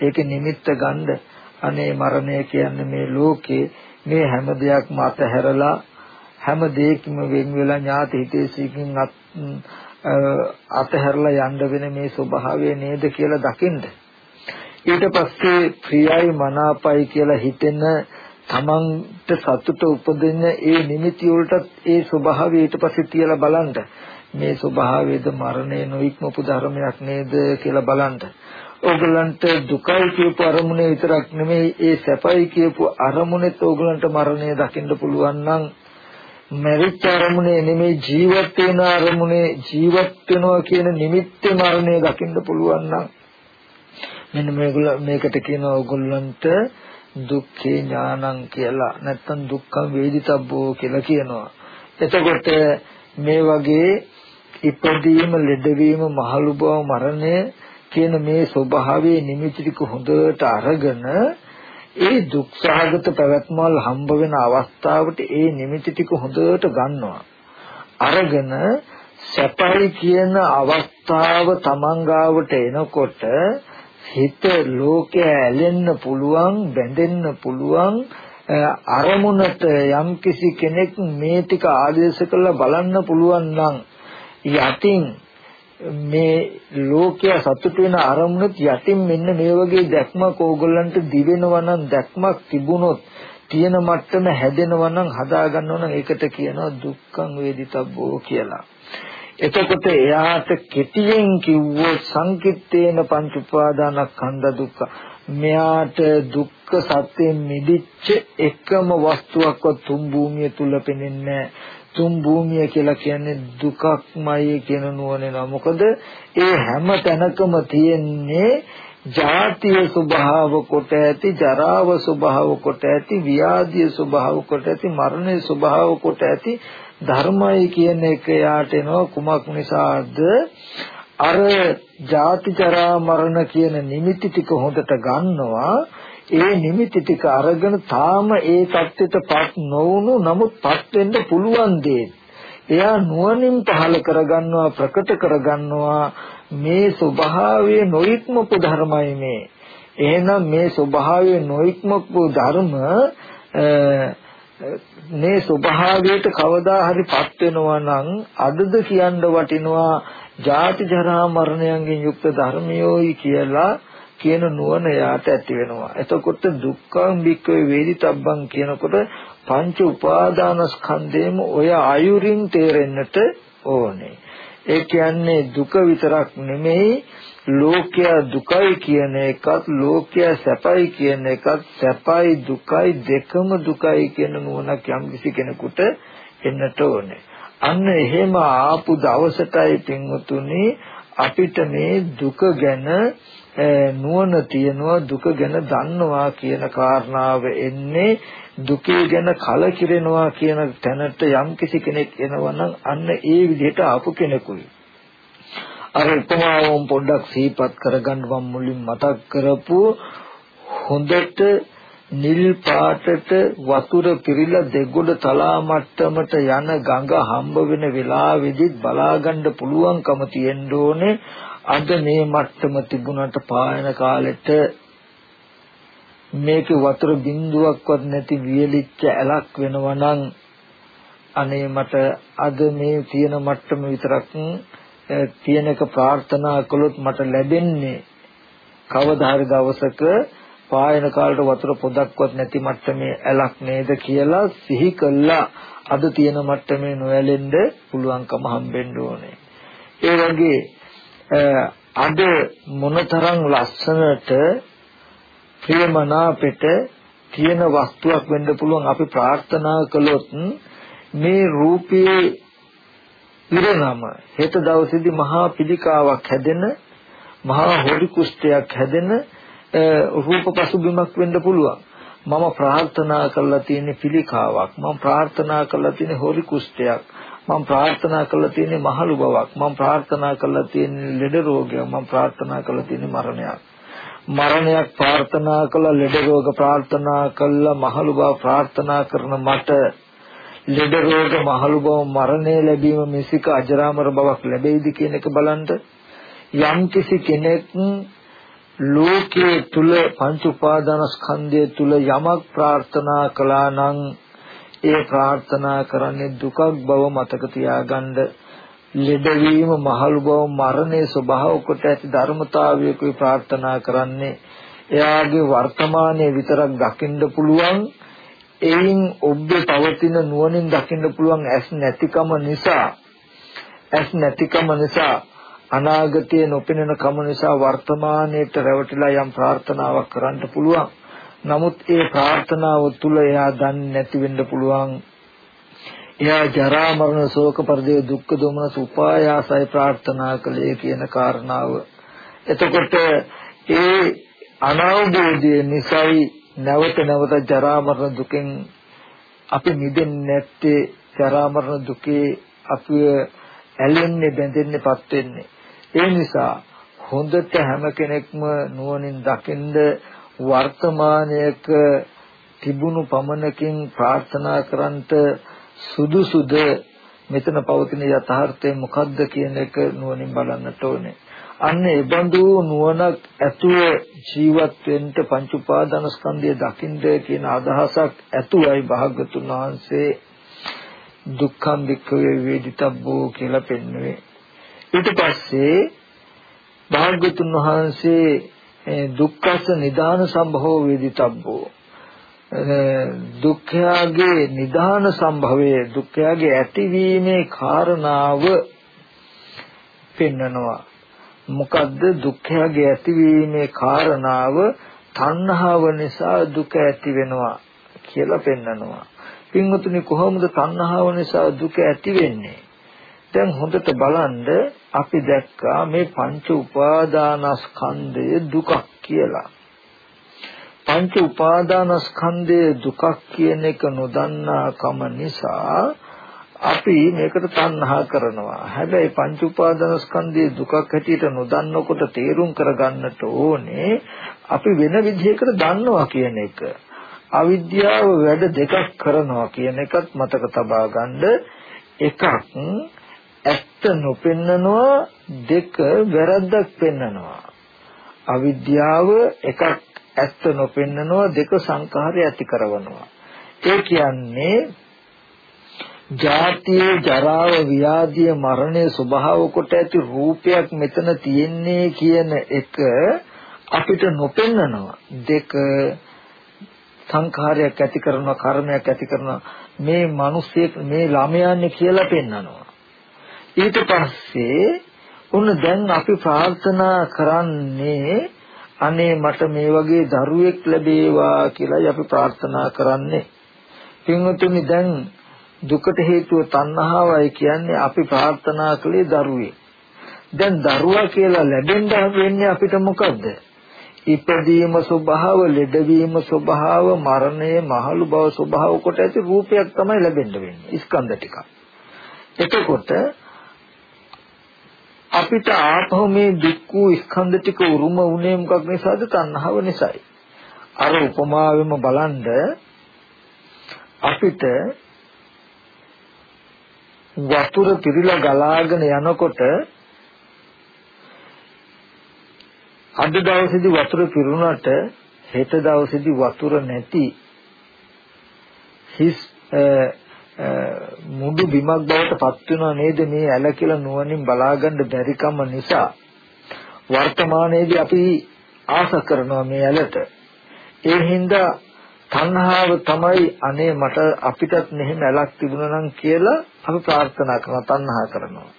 ඒක නිමිත්ත ගන්න අනේ මරණය කියන්නේ මේ ලෝකේ මේ හැම දෙයක්ම අතහැරලා හැම දෙයකින්ම වෙන් වෙලා ඥාති හිතේසිකින් අතහැරලා යන්න වෙන මේ ස්වභාවය නේද කියලා දකින්න. ඊට පස්සේ ප්‍රියයි මනාපයි කියලා හිතෙන තමන්ට සතුට උපදින ඒ නිමිති වලටත් ඒ ස්වභාවය ඊට පස්සේ තියලා බලන්න. මේ ස්වභාවයේද මරණය නොඉක්මපු ධර්මයක් නේද කියලා බලන්න. ඕගලන්ට දුකයි කියපු අරමුණේ විතරක් නෙමෙයි ඒ සැපයි කියපු අරමුණෙත් ඕගලන්ට මරණය දකින්න පුළුවන් නම් මරිච්ච අරමුණේ නෙමෙයි ජීවත් වෙන අරමුණේ ජීවත් වෙනවා කියන නිමිත්තේ මරණය දකින්න පුළුවන් නම් මෙන්න මේගොල්ල මේකට කියනවා ඕගොල්ලන්ට දුක්ඛේ ඥානං කියලා. නැත්තම් දුක්ඛම් වේදිතබ්බෝ කියලා කියනවා. එතකොට මේ වගේ ඉපදීම ලෙඩවීම මහලු බව මරණය කියන මේ ස්වභාවයේ නිමිති ටික හොඳට අරගෙන ඒ දුක්සහගත පැවැත්මවල හම්බ වෙන අවස්ථාවට ඒ නිමිති ටික හොඳට ගන්නවා. අරගෙන සැපයි කියන අවස්ථාව තමන් ගාවට එනකොට හිත ලෝකයේ ඇලෙන්න පුළුවන් බැඳෙන්න පුළුවන් අරමුණට යම්කිසි කෙනෙක් මේ ටික ආදේශ කරලා බලන්න පුළුවන් නම් යටින් මේ ලෝකයේ සතුට වෙන අරමුණුත් යටින් මෙන්න මේ වගේ දැක්මක් ඕගොල්ලන්ට දිවෙනවා නම් දැක්මක් තිබුණොත් තියෙන මට්ටම හැදෙනවා නම් හදා ගන්නවා නම් ඒකට කියනවා දුක්ඛං වේදිතබ්බෝ කියලා. එතකොට එයාට කෙටියෙන් කිව්වොත් සංකිට්ඨේන පංච උපාදානස්කන්ධ දුක්ඛ මෙයාට දුක්ඛ සත්‍යයෙන් මිදිච්ච එකම වස්තුවක්වත් තුන් භූමිය තුල පෙනෙන්නේ තුන් භූමිය කියලා කියන්නේ දුකක්මයි කියන නුවණේනවා. මොකද ඒ හැම තැනකම තියෙන්නේ ජාතිය ස්වභාව කොට ඇති, ජරාව ස්වභාව කොට ඇති, ව්‍යාධිය ස්වභාව කොට ඇති, මරණය ස්වභාව කොට ඇති ධර්මයි කියන එක යාට එනවා කුමක් නිසාද? අර ජාති ජරා මරණ කියන නිමිති ටික හොඳට ගන්නවා ඒ නිමිති ටික අරගෙන තාම ඒ தත්ත්වයටපත් නොවුණු නමුත්පත් වෙන්න පුළුවන් දේ. එයා නුවණින් පහල කරගන්නවා ප්‍රකට කරගන්නවා මේ ස්වභාවය නොඉක්මපු ධර්මයි මේ. එහෙනම් මේ ස්වභාවය නොඉක්මපු ධර්ම මේ ස්වභාවයට කවදා හරිපත් වෙනවා නම් අදද කියන්න වටිනවා ජාති ජරා මරණයන්ගෙන් යුක්ත ධර්මයෝයි කියලා කියන නුවණ යාට ඇති වෙනවා. එතකොට දුක්ඛං බික්කවේ වේදිතබ්බං කියනකොට පංච උපාදානස්කන්ධේම ඔය ආයුරින් තේරෙන්නට ඕනේ. ඒ කියන්නේ දුක විතරක් නෙමෙයි ලෝකයා දුකයි කියන එකත් ලෝකයා සැපයි කියන එකත් සැපයි දුකයි දෙකම දුකයි කියන නුවණක් යම් කිසි කෙනෙකුට එන්නට ඕනේ. අන්න එහෙම ආපු දවසටයි පින්වතුනි අපිට මේ දුක ගැන නුවණ තියනවා දුක ගැන දන්නවා කියන කාරණාව එන්නේ දුකේ ගැන කලකිරෙනවා කියන තැනට යම් කිසි කෙනෙක් එනවනම් අන්න ඒ විදිහට ආපු කෙනෙකුයි. අර උපමාවම පොඩ්ඩක් සිහිපත් කරගන්න මම මුලින් මතක් කරපු හොඳට නිල් පාටට වතුර පිරීලා දෙගොඩ තලා මට්ටමට යන ගඟ හම්බ වෙන වෙලාවෙදිත් බලාගන්න පුළුවන්කම තියෙන්න ඕනේ අද මේ මට්ටම තිබුණාට පායන කාලෙට මේක වතුර බිඳුවක්වත් නැති වියලිච්ච ඇලක් වෙනවා නම් අනේ මට අද මේ තියෙන මට්ටම විතරක් තියෙන එක ප්‍රාර්ථනා කළොත් මට ලැබෙන්නේ කවදා හරි දවසක පායන කාලේට වතුර පොදක්වත් නැති මට්ටමේ ඇලක් නේද කියලා සිහි කළා අද තියෙන මට්ටමේ නොයැලෙන්න පුළුවන්කම හම්බෙන්න ඕනේ. ඒ වගේ අද මොනතරම් ලස්සනට ප්‍රියමනාපෙට තියෙන වස්තුවක් වෙන්න පුළුවන් අපි ප්‍රාර්ථනා කළොත් මේ රූපයේ ඉරනම හෙට දවසේදී මහා පිළිකාවක් හැදෙන මහා හොරි කුෂ්ඨයක් හැදෙන රූප පසුබිමක් වෙන්න පුළුවන්. මම ප්‍රාර්ථනා කරලා තියෙන පිළිකාවක් මම ප්‍රාර්ථනා කරලා තියෙන හොරි කුෂ්ඨයක් මම ප්‍රාර්ථනා කරලා තියෙන මහලු බවක්. මම ප්‍රාර්ථනා කරලා තියෙන ලෙඩ රෝගයක්. මම ප්‍රාර්ථනා කරලා තියෙන මරණයක්. මරණයක් ප්‍රාර්ථනා කළා ලෙඩ රෝග ප්‍රාර්ථනා කළා මහලු බව ප්‍රාර්ථනා කරන මට ලෙඩ රෝග මහලු බව මරණය ලැබීම මිසික අජරාමර බවක් ලැබෙයිද කියන එක බලන්න. යම් කිසි කෙනෙක් ලෝකයේ තුල පංච උපාදානස්කන්ධය තුල යමක් ප්‍රාර්ථනා කළා නම් ඒ ප්‍රාර්ථනා කරන්නේ දුකක් බව මතක තියාගන්න. ලෙඩවීම මහලු බව මරණයේ ස්වභාව කොට ඇති ධර්මතාවයකුයි ප්‍රාර්ථනා කරන්නේ. එයාගේ වර්තමානයේ විතරක් දකින්න පුළුවන්. එයින් ඔබේ පවතින නුවණින් දකින්න පුළුවන් ඇස් නැතිකම නිසා. ඇස් නැතිකම නිසා අනාගතයේ නොපෙනෙන කම නිසා වර්තමානයේට රැවටිලා යම් ප්‍රාර්ථනාවක් කරන්න පුළුවන්. නමුත් ඒ ප්‍රාර්ථනාව තුල එයා දන්නේ නැති වෙන්න පුළුවන්. එයා ජරා මරණ ශෝක පරිදේ දුක්ඛ දෝමනස උපායාසයි ප්‍රාර්ථනා කළේ කියන කාරණාව. එතකොට ඒ අනවබෝධය නිසායි නැවත නැවත ජරා මරණ දුකෙන් අපි මිදෙන්නේ නැත්තේ ජරා මරණ දුකේ අපි ඇලෙන්නේ බැඳෙන්නේපත් වෙන්නේ. ඒ නිසා හොඳට හැම කෙනෙක්ම නුවණින් දකින්ද වර්තමානයක තිබුණු පමණකින් ප්‍රාර්ථනා කරන්ට සුදුසුද මෙතන පවතින යථාර්ථය මොකක්ද කියන එක නුවණින් බලන්නට ඕනේ. අන්න ඒ බඳු නුවණක් ඇතුව ජීවත් වෙන්න පංච උපාදානස්කන්ධය දකින්න කියන අදහසක් ඇතුවයි භාගතුන් වහන්සේ දුක්ඛම් වික්ඛවේ වේදිතබ්බෝ කියලා පෙන්වුවේ. ඊට පස්සේ භාගතුන් වහන්සේ දුක්ඛස නිදාන සම්භව වේදිතබ්බෝ. දුක්ඛයාගේ නිදාන සම්භවයේ දුක්ඛයාගේ ඇතිවීමේ කාරණාව පෙන්නනවා. මොකද්ද දුක්ඛයාගේ ඇතිවීමේ කාරණාව? තණ්හාව නිසා දුක ඇති වෙනවා කියලා පෙන්නනවා. පින්වතුනි කොහොමද තණ්හාව නිසා දුක ඇති වෙන්නේ? දැන් හොඳට බලන්න අපි දැක්කා මේ පංච උපාදානස්කන්ධය දුකක් කියලා. පංච උපාදානස්කන්ධය දුකක් කියන එක නොදන්නා කම නිසා අපි මේකට තණ්හා කරනවා. හැබැයි පංච උපාදානස්කන්ධය දුකක් හැටියට නොදන්නකොට තේරුම් කරගන්නට ඕනේ අපි වෙන විදිහකට දන්නවා කියන එක. අවිද්‍යාව වැඩ දෙකක් කරනවා කියන එකත් මතක තබා ගන්න. එකක් ඇත්ත නොපෙන්නනවා දෙක වැරද්දක් පෙන්නනවා. අවිද්‍යාව එකක් ඇත්ත නොපෙන්නනවා දෙක සංඛාරය ඇති කරනවා ඒ කියන්නේ ජාතිය ජරාව ව්‍යාධිය මරණය ස්වභාව කොට ඇති රූපයක් මෙතන තියෙන්නේ කියන එක අපිට නොපෙන්නනවා. දෙක සංඛාරයක් ඇති කරනවා කර්මයක් ඇති කරනවා. මේ මිනිස්සෙක් මේ ළමයාන්නේ කියලා පෙන්නනවා. ඊට පස්සේ උන් දැන් අපි ප්‍රාර්ථනා කරන්නේ අනේ මට මේ වගේ දරුවෙක් ලැබේවා කියලායි අපි ප්‍රාර්ථනා කරන්නේ. පින්වතුනි දැන් දුකට හේතුව තණ්හාවයි කියන්නේ අපි ප්‍රාර්ථනා කළේ දරුවෙක්. දැන් දරුවා කියලා ලැබෙන්න වෙන්නේ අපිට මොකද්ද? ඉපදීම ස්වභාව, ලෙඩවීම ස්වභාව, මරණය, මහලු බව ස්වභාව කොට ඇති රූපයක් තමයි ලැබෙන්න වෙන්නේ. ස්කන්ධ ටික. එතකොට අපිට ආපහු මේ දුක්ඛ ස්කන්ධ ටික උරුම වුණේ මොකක් නිසාද? තණ්හාව නිසායි. අර උපමාවෙම බලන්ද අපිට වතුර පිරීලා ගලාගෙන යනකොට අද දවසේදී වතුර පිරුණාට හෙට දවසේදී වතුර නැති හිස් මුඩු බිමක් බවට පත් වෙනව නේද මේ ඇල කියලා නුවණින් බලාගන්න බැරිකම නිසා වර්තමානයේදී අපි ආස කරනවා මේ ඇලට ඒ හින්දා තණ්හාව තමයි අනේ මට අපිටත් මෙහෙම ඇලක් තිබුණා නම් කියලා අපි ප්‍රාර්ථනා කරනවා තණ්හා කරනවා.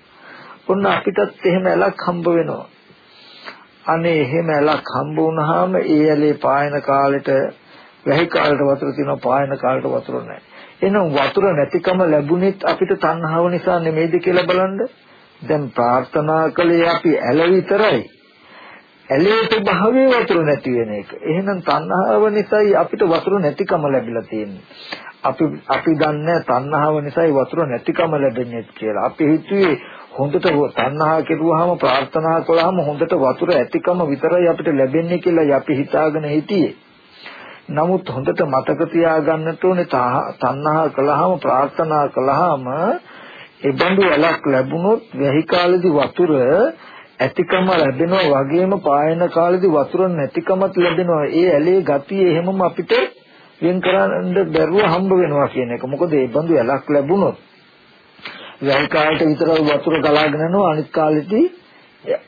ඔන්න අපිටත් එහෙම ඇලක් හම්බ වෙනවා. අනේ එහෙම ඇලක් හම්බ වුණාම ඒ ඇලේ පායන කාලෙට වැහි කාලෙට වතුර තියෙනවා පායන කාලෙට වතුර නැහැ. එහෙනම් වතුර නැතිකම ලැබුණෙත් අපිට තණ්හාව නිසා නෙමෙයිද කියලා බලන්න. දැන් ප්‍රාර්ථනා කළේ අපි ඇල විතරයි. ඇලේ ස්වභාවයේ වතුර නැති වෙන එක. එහෙනම් තණ්හාව නිසායි අපිට වතුර නැතිකම ලැබිලා තියෙන්නේ. අපි අපි දන්නේ තණ්හාව නිසායි වතුර නැතිකම ලැබෙන්නේ කියලා. අපි හිතුවේ හොඳට තණ්හා කෙරුවාම ප්‍රාර්ථනා කළාම හොඳට වතුර ඇතිකම විතරයි අපිට ලැබෙන්නේ කියලා අපි හිතාගෙන හිටියේ. නමුත් හොඳට මතක තියාගන්නට ඕනේ තණ්හා කළාම ප්‍රාර්ථනා කළාම ඒ බඳු වලක් ලැබුණොත් වැහි කාලේදී වතුර ඇතිකම ලැබෙනවා වගේම පායන කාලේදී වතුර නැතිකමත් ලැබෙනවා. ඒ ඇලේ ගතිය එහෙමම අපිට වෙන් කරන්න බැරුව හම්බ වෙනවා කියන එක. මොකද ඒ බඳු ඇලක් ලැබුණොත් වැල් කාලේට විතර වතුර ගලාගෙන යනවා අනිත් කාලෙදී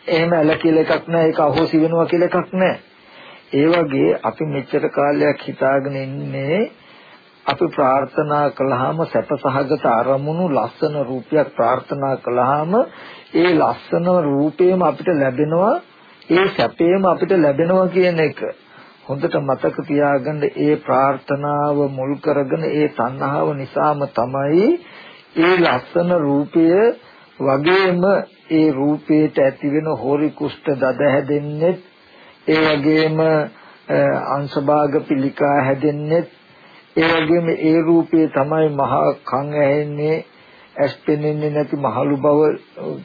එහෙම ඇල කියලා එකක් නැහැ. ඒක අහෝසි වෙනවා කියලා එකක් නැහැ. ඒ වගේ අපි මෙච්චර කාලයක් හිතාගෙන ඉන්නේ අපි ප්‍රාර්ථනා කළාම සැපසහගත අරමුණු ලස්සන රූපයක් ප්‍රාර්ථනා කළාම ඒ ලස්සන රූපේම අපිට ලැබෙනවා ඒ සැපේම අපිට ලැබෙනවා කියන එක. හොඳට මතක තියාගන්න ඒ ප්‍රාර්ථනාව මුල් කරගෙන ඒ තණ්හාව නිසාම තමයි ඒ ලස්සන රූපය වගේම ඒ රූපේට ඇතිවෙන හොරි කුෂ්ඨ දද හැදෙන්නේ ඒ වගේම අංශභාග පිළිකා හැදෙන්නේ. ඒ වගේම ඒ රූපේ තමයි මහා කන් ඇහෙන්නේ ඇස් පෙනෙන්නේ නැති මහලු බව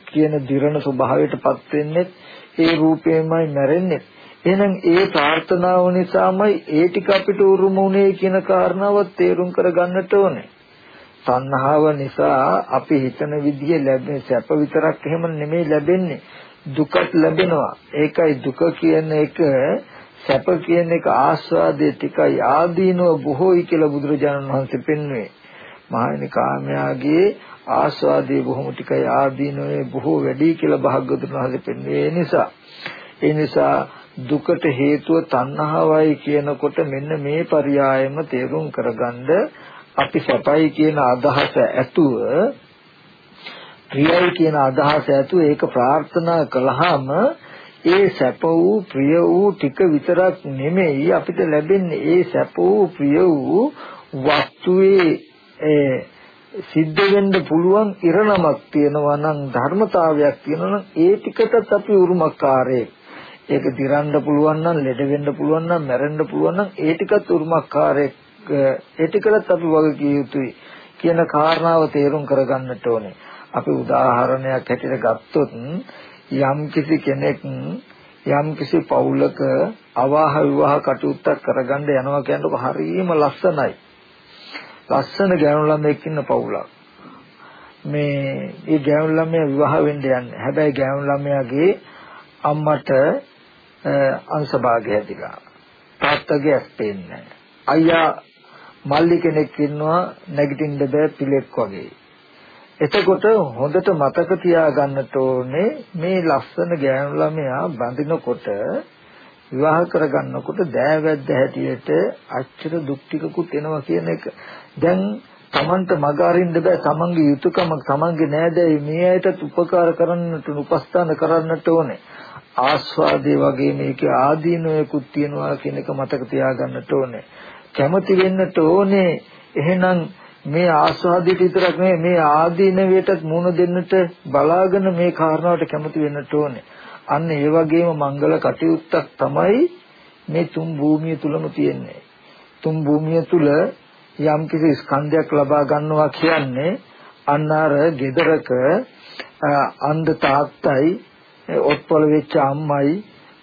කියන දිරණ ස්වභාවයටපත් වෙන්නේ. ඒ රූපේමයි මැරෙන්නේ. එහෙනම් ඒ ප්‍රාර්ථනාව නිසාමයි ඒ ටික අපිට උරුම වුණේ කියන කාරණාව තේරුම් කරගන්නට ඕනේ. තණ්හාව නිසා අපි හිතන විදිහ ලැබෙන සැප විතරක් එහෙම නෙමෙයි ලැබෙන්නේ. දුකත් ලැබෙනවා. ඒකයි දුක කියන එක සැප කියන එක ආස්වාදයේ ටිකයි ආදීනව බොහෝයි කියලා බුදුරජාණන් වහන්සේ පෙන්වුවේ. මහණෙනි කාමයාගේ ආස්වාදයේ බොහොම ටිකයි ආදීනවේ බොහෝ වැඩි කියලා භාග්‍යවතුන් වහන්සේ පෙන්වුවේ. නිසා ඒ නිසා දුකට හේතුව තණ්හාවයි කියනකොට මෙන්න මේ පරයයම තේරුම් කරගන්න අපි සැපයි කියන අදහස ඇතුව ප්‍රියයි කියන අදහස ඇතුව ඒක ප්‍රාර්ථනා කළාම ඒ සැප වූ ප්‍රිය වූ ටික විතරක් නෙමෙයි අපිට ලැබෙන්නේ. ඒ සැප වූ ප්‍රිය වූ වස්තුවේ සිද්ධ වෙන්න පුළුවන් ඉරණමක් තියෙනවා නම් ධර්මතාවයක් තියෙනවා නම් ඒ ටිකටත් අපි උරුමකාරයෙක් ඒක දිරන්න පුළුවන් නම් ලෙඩ වෙන්න පුළුවන් නම් මැරෙන්න පුළුවන් නම් ඒ ටිකත් උරුමකාරයෙක් ඒ ටිකලත් අපි වගකිය යුතුයි කියන කාරණාව තේරුම් කරගන්නට ඕනේ. අපි උදාහරණයක් හැටියට ගත්තොත් යම් කිසි කෙනෙක් යම් කිසි පවුලක අවාහ විවාහ කටයුත්තක් කරගන්න යනවා කියනකොට හරියම ලස්සනයි. ලස්සන ගෑනු ළමයෙක් ඉන්න පවුලක්. මේ ඒ ගෑනු ළමයා විවාහ වෙන්න යන්නේ. හැබැයි ගෑනු ළමයාගේ අම්මට අංශභාගය ඇතිලා. තාත්තගේ ඇස් පේන්නේ අයියා මල්ලි කෙනෙක් ඉන්නවා නැගිටින්න බෑ පිලෙක් වගේ. එතකොට හොඳට මතක තියාගන්නට ඕනේ මේ ලස්සන ගෑනු ළමයා බඳිනකොට විවාහ කරගන්නකොට දෑවැද්ද හැටියට අච්චර දුක් ටිකකුත් එනවා කියන එක. දැන් Tamanට මග අරින්න බෑ Tamanගේ යුතුයකම Tamanගේ නෑදෑයි මේ අයටත් උපකාර කරන්නට උපස්ථාන කරන්නට ඕනේ. ආස්වාදේ වගේ මේකේ ආදීනවයකුත් තියෙනවා කියන එක මතක තියාගන්නට ඕනේ. කැමති වෙන්නට ඕනේ එහෙනම් මේ ආස්වාදයට විතරක් නෙවෙයි මේ ආදීනවයටත් මුණ දෙන්නට බලාගෙන මේ කාරණාවට කැමති වෙන්නට ඕනේ. අන්න ඒ වගේම මංගල කටයුත්තක් තමයි මේ තුන් භූමිය තුලම තියෙන්නේ. තුන් භූමිය තුල යම් කිසි ස්කන්ධයක් ලබා ගන්නවා කියන්නේ අන්න අර gedaraක අන්ධ තාත්තයි ඔත්පල වෙච්ච අම්මයි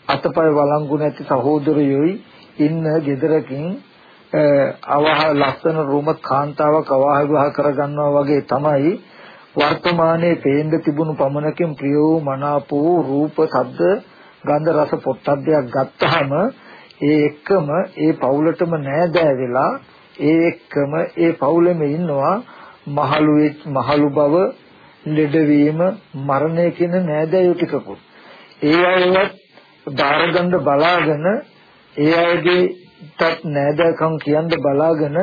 අතපය වළංගු නැති සහෝදරයෝයි ඉන්න ගෙදරකින් අවහ ලස්සන රූම කාන්තාවක් අවහ විවාහ කරගන්නවා වගේ තමයි වර්තමානයේ පේන්න තිබුණු පමණකින් ප්‍රිය වූ මනාප වූ රූප ශබ්ද ගන්ධ රස පොට්ටබ්බයක් ගත්තාම ඒ එක්කම ඒ පවුලටම නෑදෑ වෙලා ඒ එක්කම ඒ පවුලෙම ඉන්නවා. මහලු මහලු බව ලෙඩවීම මරණය කියන නෑදෑයෝ ටිකකුත්. ඒ අයවත් බාරගන්න බලාගෙන ඒ අයගේ තත් නෑදෑකම් කියන්න බලාගෙන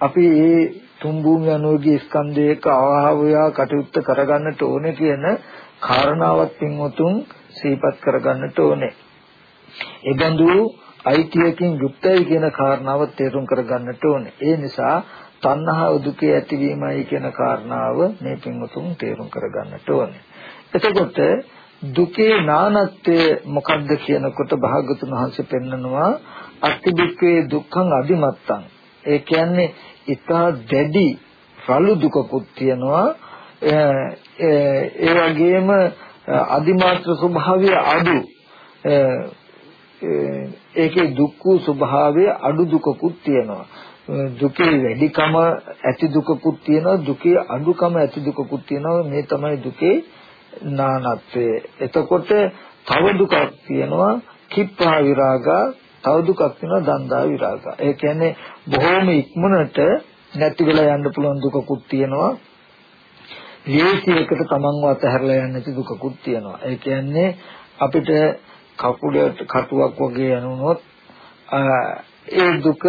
අපි ඒ තුන් භූමිය අනුගේ ස්කන්ධයක ආහාවයා කටයුත්ත කරගන්නට ඕනේ කියන කාරණාවත් පින්වතුන් සිහිපත් කරගන්නට ඕනේ. එබඳු අයිතියකින් යුක්තයි කියන කාරණාව තේරුම් කරගන්නට ඕනේ. ඒ නිසා තණ්හාව දුකේ ඇතිවීමයි කියන කාරණාව මේ පින්වතුන් තේරුම් කරගන්නට ඕනේ. එතකොට දුකේ නානත්වය මොකක්ද කියනකොට භාගතුන් වහන්සේ පෙන්නනවා අතිදුක්ඛේ දුක්ඛං අදිමත්තං. ඒ කියන්නේ ඉතා දැඩි රළු දුකකුත් තියෙනවා. ඒ වගේම අදිමාත්‍ර ස්වභාවය අඩු ඒකේ දුක්ඛ ස්වභාවය අඩු දුකකුත් තියෙනවා. දුකේ වැඩිකම ඇති දුකකුත් තියෙනවා දුකේ අඩුකම ඇති දුකකුත් තියෙනවා මේ තමයි දුකේ නානත්වය. එතකොට තව දුකක් තියෙනවා කිප්පා විරාගා තව දුකක් තියෙනවා දන්දා විරාගා. ඒ කියන්නේ බොහොම ඉක්මනට නැති වෙලා යන්න පුළුවන් දුකකුත් තියෙනවා. ලේසියකට තමන්ව අතහැරලා යන්න නැති දුකකුත් තියෙනවා. ඒ කියන්නේ අපිට කකුලට කටුවක් වගේ යනුනොත් ඒ දුක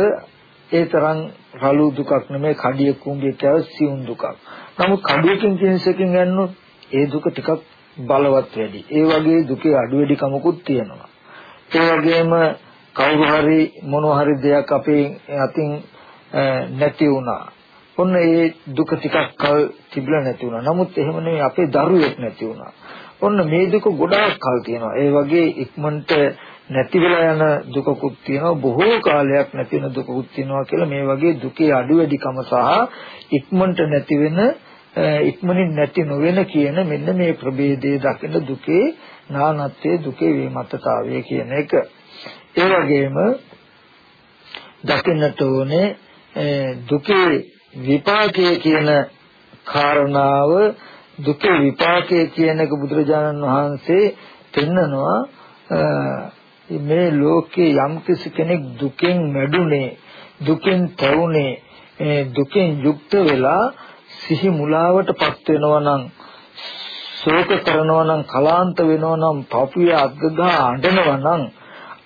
ඒ තරම් රළු දුකක් නෙමෙයි කඩිය කුඹිය කියලා සියුම් දුකක්. නමුත් කඩියකින් කිනසකින් යන්නොත් ඒ දුක ටිකක් බලවත් වැඩි. ඒ වගේ දුකේ අඩු වැඩි කමකුත් තියෙනවා. ඒ වගේම කවුරු හරි මොනවා හරි දෙයක් අපේ අතින් නැති වුණා. ඔන්න ඒ දුක ටිකක් කල් තිබුණා නැති වුණා. නමුත් එහෙම නෙමෙයි අපේ දරුවෙක් නැති වුණා. ඔන්න මේ දුක ගොඩාක් කල් තියෙනවා. ඒ වගේ ඉක්මනට නැති වෙලා යන දුකකුත් තියෙනවා බොහෝ කාලයක් නැති වෙන දුකකුත් තියෙනවා කියලා මේ වගේ දුකේ අඩු වැඩිකම සහ ඉක්මනට නැති වෙන ඉක්මනින් නැති නොවන කියන මෙන්න මේ ප්‍රභේදයේ දකින දුකේ නානත්වයේ දුකේ විමත්තතාවය කියන එක. ඒ වගේම දකින්නට ඕනේ දුකේ විපාකයේ කියන කාරණාව දුකේ විපාකයේ කියන එක බුදුරජාණන් වහන්සේ පෙන්නනවා මේ ලෝකේ යම් කෙනෙක් දුකෙන් මැඩුනේ දුකෙන් තැවුනේ දුකෙන් යුක්ත වෙලා සිහි මුලාවටපත් වෙනවා නම් ශෝක කරනවා නම් කලාන්ත වෙනවා නම් පපුවේ අද්දගා අඬනවා නම්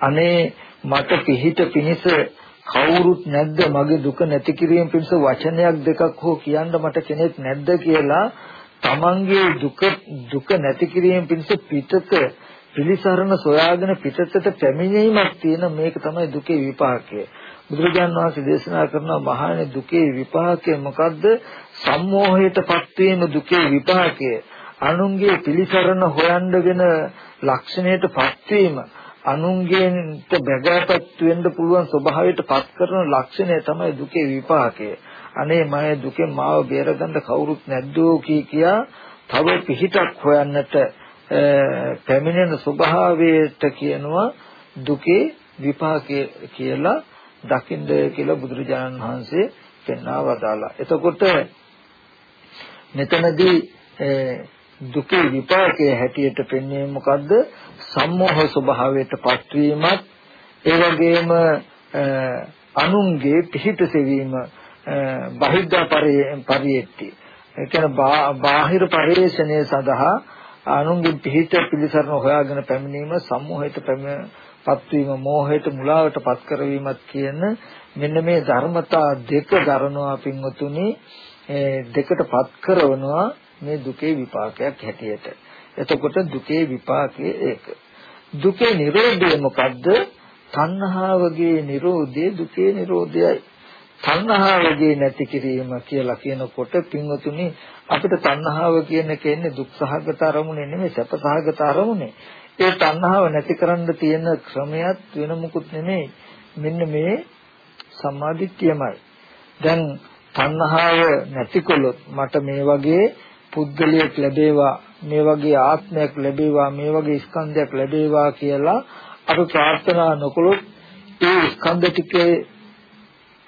අනේ මට පිහිට පිනිස කවුරුත් නැද්ද මගේ දුක නැති කිරීම පිණිස වචනයක් දෙකක් හෝ කියන්න මට කෙනෙක් නැද්ද කියලා තමන්ගේ දුක දුක නැති කිරීම පිණිස පිටත පිළිසරණ සොයාගෙන පිටතට පැමිණීමක් තියෙන මේක තමයි දුකේ විපාකය. බුදුරජාණන් වහන්සේ දේශනා කරන මහානේ දුකේ විපාකය මොකද්ද? සම්මෝහයටපත් වීම දුකේ විපාකය. අනුන්ගේ පිළිසරණ හොයන්න වෙන ලක්ෂණයටපත් වීම අනුන්ගේට බැගෑපත් වෙන්න පුළුවන් ස්වභාවයටපත් කරන ලක්ෂණය තමයි දුකේ විපාකය. අනේ මම දුකෙන් මාව බේරගන්න කවුරුත් නැද්දෝ කී කියා තව පිහිටක් හොයන්නට පැමිණෙන ස්වභාවයට කියනවා දුකේ විපාකය කියලා දකින්න කියලා බුදුරජාණන් වහන්සේ පෙන්වා වදාලා. එතකොට මෙතනදී දුකේ විපාකයේ හැටියට පෙන්වන්නේ මොකද්ද? සම්මෝහ ස්වභාවයට පත්වීමත් ඒ වගේම අනුන්ගේ පිහිට සෙවීම බහිද්ධ පරියෙත්ති. ඒ කියන්නේ බාහිර පරිශ්‍රණය සඳහා අනුන්ගේ පිහිට පිළිසරණ හොයාගෙන පැමිණීම සම්මෝහයට පත්වීම මෝහයට මුලාවට පත් කරවීමත් කියන මෙන්න මේ ධර්මතා දෙක දරනවා පින්වතුනි දෙකට පත් කරනවා මේ දුකේ විපාකයක් හැටියට. එතකොට දුකේ විපාකයේ ඒක. දුකේ නිරෝධය මොකද්ද? තණ්හාවගේ නිරෝධය දුකේ නිරෝධයයි. තණ්හාවගේ නැති කිරීම කියලා කියනකොට පින්වතුනි අපිට තණ්හාව කියන කෙන්නේ දුක්සහගත අරමුණේ නෙමෙයි සැපසහගත අරමුණේ. ඒ තණ්හාව නැති කරන්න තියෙන ක්‍රමයක් වෙන මුකුත් නෙමෙයි. මෙන්න මේ සම්මාදිට්ඨියමයි. දැන් තණ්හාව නැතිකොලොත් මට මේ වගේ පුද්ගලයෙක් ලැබේවා මේ වගේ ආත්මයක් ලැබේවා මේ වගේ ස්කන්ධයක් ලැබේවා කියලා අපි ප්‍රාර්ථනා නොකළොත් ඒ ස්කන්ධ ටිකේ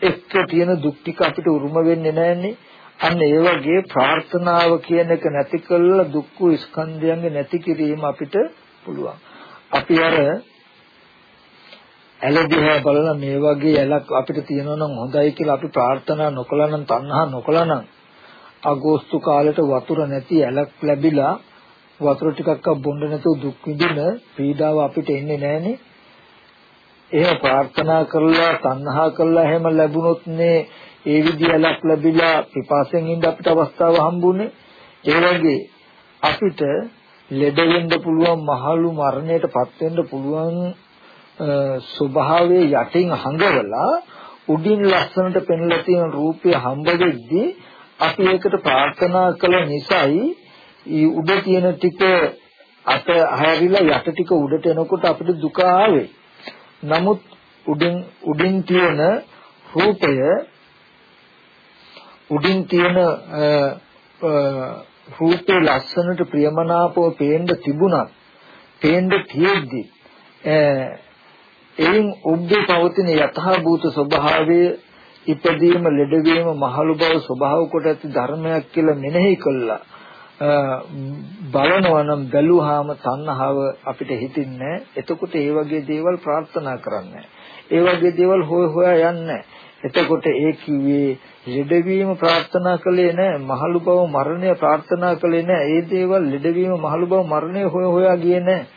එක්ක තියෙන දුක් ටික අපිට උරුම වෙන්නේ නැන්නේ අන්න ඒ වගේ ප්‍රාර්ථනාව කියන එක නැති කළා දුක්ඛ ස්කන්ධයන්ගේ නැති කිරීම අපිට පුළුවන්. අපි අර ඇලදිහා බලලා මේ වගේ ඇලක් අපිට තියෙනවා නම් හොඳයි කියලා අපි ප්‍රාර්ථනා නොකළා නම් තණ්හා නොකළා නම් අගෝස්තු කාලේට වතුර නැති ඇලක් ලැබිලා වතුර ටිකක් බොන්න නැතුව දුක් විඳින පීඩාව අපිට එන්නේ නැහනේ. එහෙම ප්‍රාර්ථනා කරලා තණ්හා කරලා එහෙම ලැබුණොත් නේ ඒ විදිහලක් ලැබිලා පිපාසෙන් ඉඳ අපිට අවස්ථාව හම්බුනේ. ඒ වගේ අපිට ලෙඩ වෙන්න පුළුවන් මහලු මරණයටපත් වෙන්න පුළුවන් ස්වභාවයේ යටින් හඟවලා උඩින් ලස්සනට පෙන්ලා තියෙන රූපය හම්බ වෙද්දී අපි ඒකට ප්‍රාර්ථනා කළ නිසායි ඊ උඩ තියෙන ටික අත හැරිලා යට ටික උඩට එනකොට අපිට දුක ආවේ. නමුත් උඩින් උඩින් තියෙන රූපය උඩින් තියෙන රූපේ ලස්සනට ප්‍රියමනාපව පේන්න තිබුණත් පේන්න තියෙද්දි එයින් උද්දේ පවතින යථාභූත ස්වභාවය ඉපදීම ලෙඩවීම මහලු බව ස්වභාව කොට ඇති ධර්මයක් කියලා මෙනෙහි කළා. බලනවා නම් බැලුවාම තණ්හාව අපිට හිතින්නේ එතකොට ඒ වගේ දේවල් ප්‍රාර්ථනා කරන්නේ ඒ වගේ දේවල් හොය හොයා යන්නේ එතකොට ඒ කිව්වේ ලෙඩවීම ප්‍රාර්ථනා කළේ නැහැ. මහලු බව මරණය ප්‍රාර්ථනා කළේ නැහැ. ඒ දේවල් ලෙඩවීම මහලු බව මරණය හොය හොයා ගියේ නැහැ.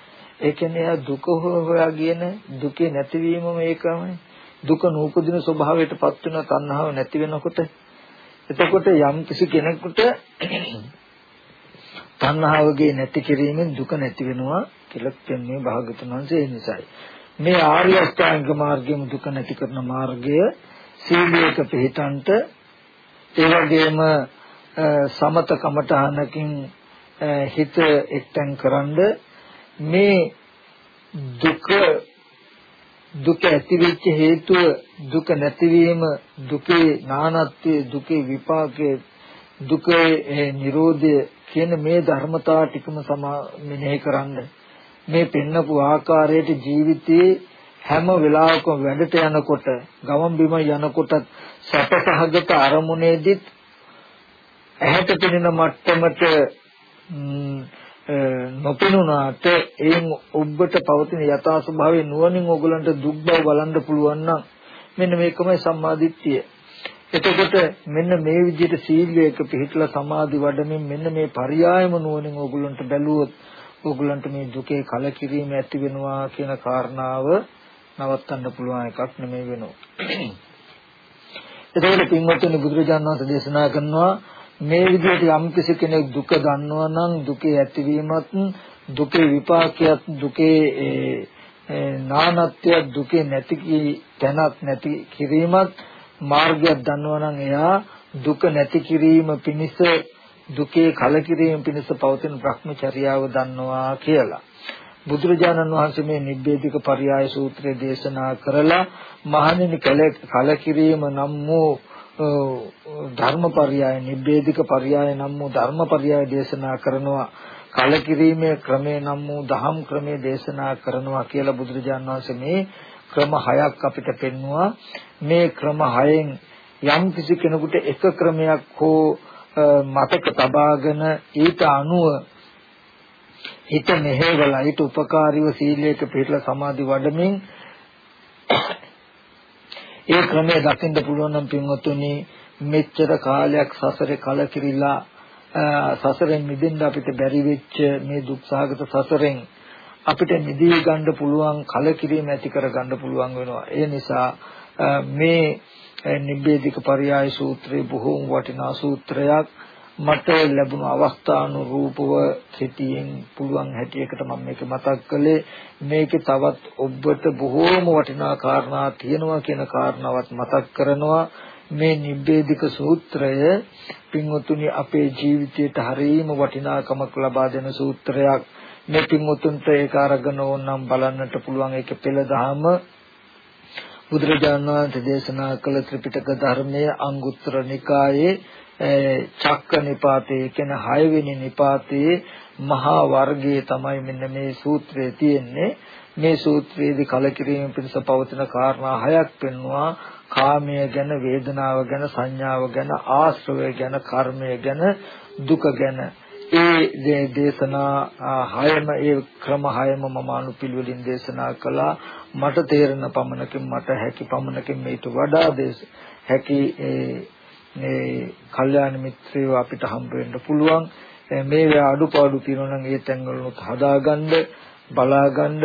ඒ කියන්නේ එයා දුක හොය හොයා ගියේ නැහැ. දුකේ නැතිවීම මේකමයි. දුක නූපදින ස්වභාවයටපත් වෙන තණ්හාව නැති වෙනකොට එතකොට යම් කිසි කෙනෙකුට (clears throat) තණ්හාවගේ නැති කිරීමෙන් දුක නැති වෙනවා කියලා කියන්නේ භාගතුන් වහන්සේ ඒ නිසායි. මේ ආර්ය අෂ්ටාංග මාර්ගයේම දුක නැති කරන මාර්ගය සීලයක පිළිටන්ට ඒ වගේම සමත කමඨහනකින් හිත එක්තෙන් කරන්ඩ මේ දුක දුක ඇතිවෙච්ච හේතුව දුක නැතිවීම දුකේ නානත්වය දුකේ විපාකයේ දුකේ නිරෝධය කියන මේ ධර්මතා ටිකම සමා මෙනෙහි කරන්න. මේ පෙන්නපු ආකාරයට ජීවිතයේ හැම වෙලාවකම වැඩට යනකොට ගමන් බිම යනකොට සැපසහගත අරමුණේදීත් ඇහැට පෙනෙන මට්ටමට නොපෙනුනාට එයින් ඔබට පවතින යථා ස්වභාවය නුවණින් ඕගලන්ට දුක් බව බලන්න පුළුවන් නම් මෙන්න මේකමයි සම්මාදිට්ඨිය. එතකොට මෙන්න මේ විදිහට සීලයක පිළිట్లా සමාධි වඩමින් මෙන්න මේ පරියායම නුවණින් ඕගලන්ට බැලුවොත් ඕගලන්ට මේ දුකේ කලකිරීම ඇති වෙනවා කියන කාරණාව නවත්තන්න පුළුවන් එකක් නෙමෙයි වෙනවා. එතකොට පින්වත්නි බුදුරජාණන් වහන්සේ දේශනා කරනවා මේ විදිහට යම් කිසි කෙනෙක් දුක දන්නවා නම් දුකේ ඇතිවීමත් දුකේ විපාකයක් දුකේ නානත්‍ය දුකේ නැති තැනක් නැති කිරීමත් මාර්ගයක් දන්නවා නම් එයා දුක නැති කිරීම පිණිස දුකේ කලකිරීම පිණිස පවතින භ්‍රමචර්යාව දන්නවා කියලා. බුදුරජාණන් වහන්සේ මේ නිබ්බේධික පරියාය සූත්‍රය දේශනා කරලා මහණෙනි කලකිරීම නම් වූ ධර්මපරියාය නිබ්බේධික පරියාය නම් වූ ධර්මපරියාය දේශනා කරනවා. කලකිරීමේ ක්‍රමේ නම් වූ දහම් ක්‍රමේ දේශනා කරනවා කියලා බුදුරජාණන් වහන්සේ මේ ක්‍රම හයක් අපිට පෙන්වුවා. මේ ක්‍රම හයෙන් යම් කිසි කෙනෙකුට එක ක්‍රමයක් හෝ මතක තබාගෙන ඊට අනුව හිත මෙහෙवला ඊට උපකාරීව සීලයක පිළිපදලා සමාධි වඩමින් ඒ ක්‍රමය දකින්න පුළුවන් නම් පින්වතුනි මෙච්චර කාලයක් සසරේ කලකිරිලා සසරෙන් මිදෙන්න අපිට බැරි වෙච්ච මේ දුක්සහගත සසරෙන් අපිට නිදී ගන්න පුළුවන් කලකිරීම ඇති කර ගන්න පුළුවන් වෙනවා. ඒ නිසා මේ නිබ්බේධික පරියාය සූත්‍රය බොහෝම වටිනා සූත්‍රයක්. මට ලැබුණු අවස්ථානුරූපව කෙටියෙන් පුළුවන් හැටියකට මම මේක මතක් කළේ. මේකේ තවත් ඔබට බොහෝම වටිනා කාරණා තියෙනවා කියන කාරණාවත් මතක් කරනවා. මේ නිබ්බේධික සූත්‍රය පින්වතුනි අපේ ජීවිතයට හරීම වටිනාකමක් ලබා දෙන සූත්‍රයක්. මේ පින්වතුන්ට ඒක අරගෙන ඕනම් බලන්නට පුළුවන් ඒක පෙළ දහම. බුදුරජාණන් වහන්සේ දේශනා කළ ත්‍රිපිටක ධර්මයේ අංගුත්තර නිකායේ චක්ක නිපාතේ කියන 6 වෙනි නිපාතයේ මහා වර්ගයේ තමයි මෙන්න මේ සූත්‍රය තියෙන්නේ. මේ සූත්‍රයේදී කලකිරීම පිණිස පවතින කාරණා හයක් පෙන්වුවා. කාමය ගැන වේදනාව ගැන සංඥාව ගැන ආශ්‍රවය ගැන කර්මය ගැන දුක ගැන. ඒ දේශනා හයම ඒ ක්‍රම හයම මම අනුපිළිවෙලින් දේශනා කළා. මට තේරෙන පමණකින් මට හැකි පමණකින් මේට වඩා දේශ හැකි මේ කල්යාණ මිත්‍රයෝ අපිට හම්බ වෙන්න පුළුවන්. මේ අඩුපාඩු තියෙනවා නම් ඒ තැන්වලුත් හදාගන්න බලාගන්න.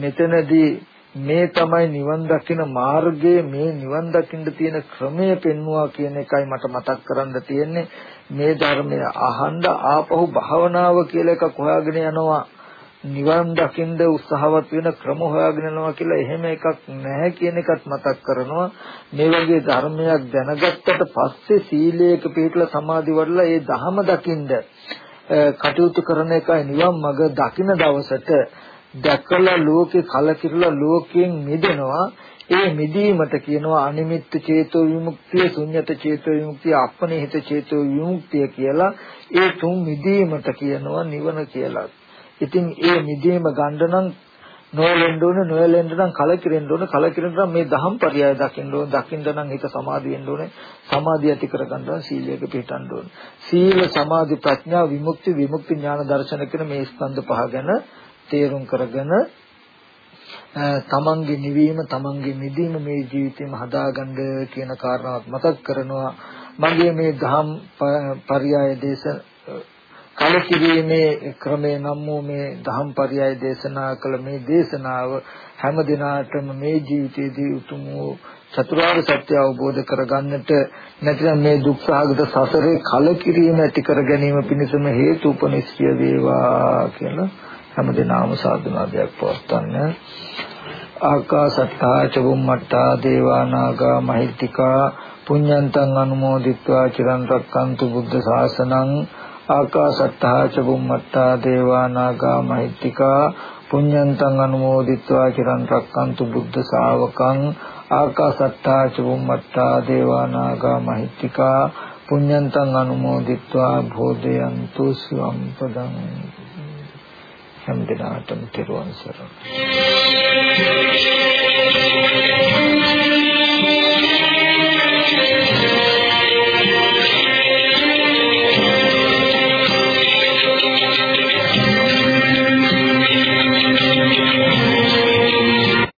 මෙතනදී මේ තමයි නිවන් දකින මාර්ගය මේ නිවන් දකින්න තියෙන ක්‍රමය පෙන්වුවා කියන එකයි මට මතක් කරන්න තියෙන්නේ. මේ ධර්මය අහන්න ආපහු භාවනාව කියලා එකක් හොයාගෙන යනවා. නිවන් දකින්න උත්සාහවත් වෙන ක්‍රම හොයාගෙන යනවා කියලා එහෙම එකක් නැහැ කියන එකත් මතක් කරනවා. මේ වගේ ධර්මයක් දැනගත්තට පස්සේ සීලයක පිළිපදලා සමාධි වඩලා ඒ ධහම දකින්න කටයුතු කරන එකයි නිවන් මඟ දකින දවසට දැකලා ලෝකේ කලකිරලා ලෝකයෙන් මිදෙනවා. ඒ මිදීමට කියනවා අනිමිත්ත චේතෝ විමුක්තිය ශුන්්‍යත චේතෝ විමුක්තිය අපනේහිත චේතෝ විමුක්තිය කියලා. ඒ තුන් මිදීමට කියනවා නිවන කියලා. ඉතින් ඒ මිදීම ගන්න නම් නොයලෙන්න ඕනේ නොයලෙන්න නම් කලකිරෙන්න ඕනේ. කලකිරෙන්න නම් මේ දහම් පරයය දකින්න ඕනේ. දකින්න නම් හිත සමාධි වෙන්න ඕනේ. සමාධිය ඇති කරගන්න නම් සීලයක පිටන්න ඕනේ. සීල සමාධි ප්‍රඥා විමුක්ති විමුක්ති ඥාන දර්ශන කියන මේ ස්කන්ධ පහ ගැන තේරුම් කරගෙන තමන්ගේ නිවීම තමන්ගේ මිදීම මේ ජීවිතේම හදාගන්න කියන කාරණාවක් මතක් කරනවා. මගේ මේ දහම් පරයය දේශ කලකිරීමේ ක්‍රමේ නම් වූ මේ දහම් පරයය දේශනා කළ මේ දේශනාව හැම දිනාටම මේ ජීවිතයේදී උතුම් වූ චතුරාර්ය සත්‍ය අවබෝධ කරගන්නට නැතිනම් මේ දුක්ඛාගත සසරේ කලකිරීම ඇති කර ගැනීම පිණිසම හේතු උපනිශ්‍රය වේවා කියලා හැම දිනම සාධනාවක් පවත්වන්න. ආකාසත්තා චුම්මත්තා දේවා නාග මහිත්‍තිකා පුඤ්ඤන්තං අනුමෝදිත්වා චිරන් රක්칸තු බුද්ධ ශාසනං ආකාසත්තා ච බුම්මත්තා දේවා නාග මහිත්‍තිකා පුඤ්ඤන්තං අනුමෝදිත්වා චිරන් රක්칸තු බුද්ධ ශාවකං ආකාසත්තා ච බුම්මත්තා දේවා නාග මහිත්‍තිකා පුඤ්ඤන්තං අනුමෝදිත්වා භෝදයන්තු ස්වම් පදං හැම දිනාටම තෙරුවන් සරණයි.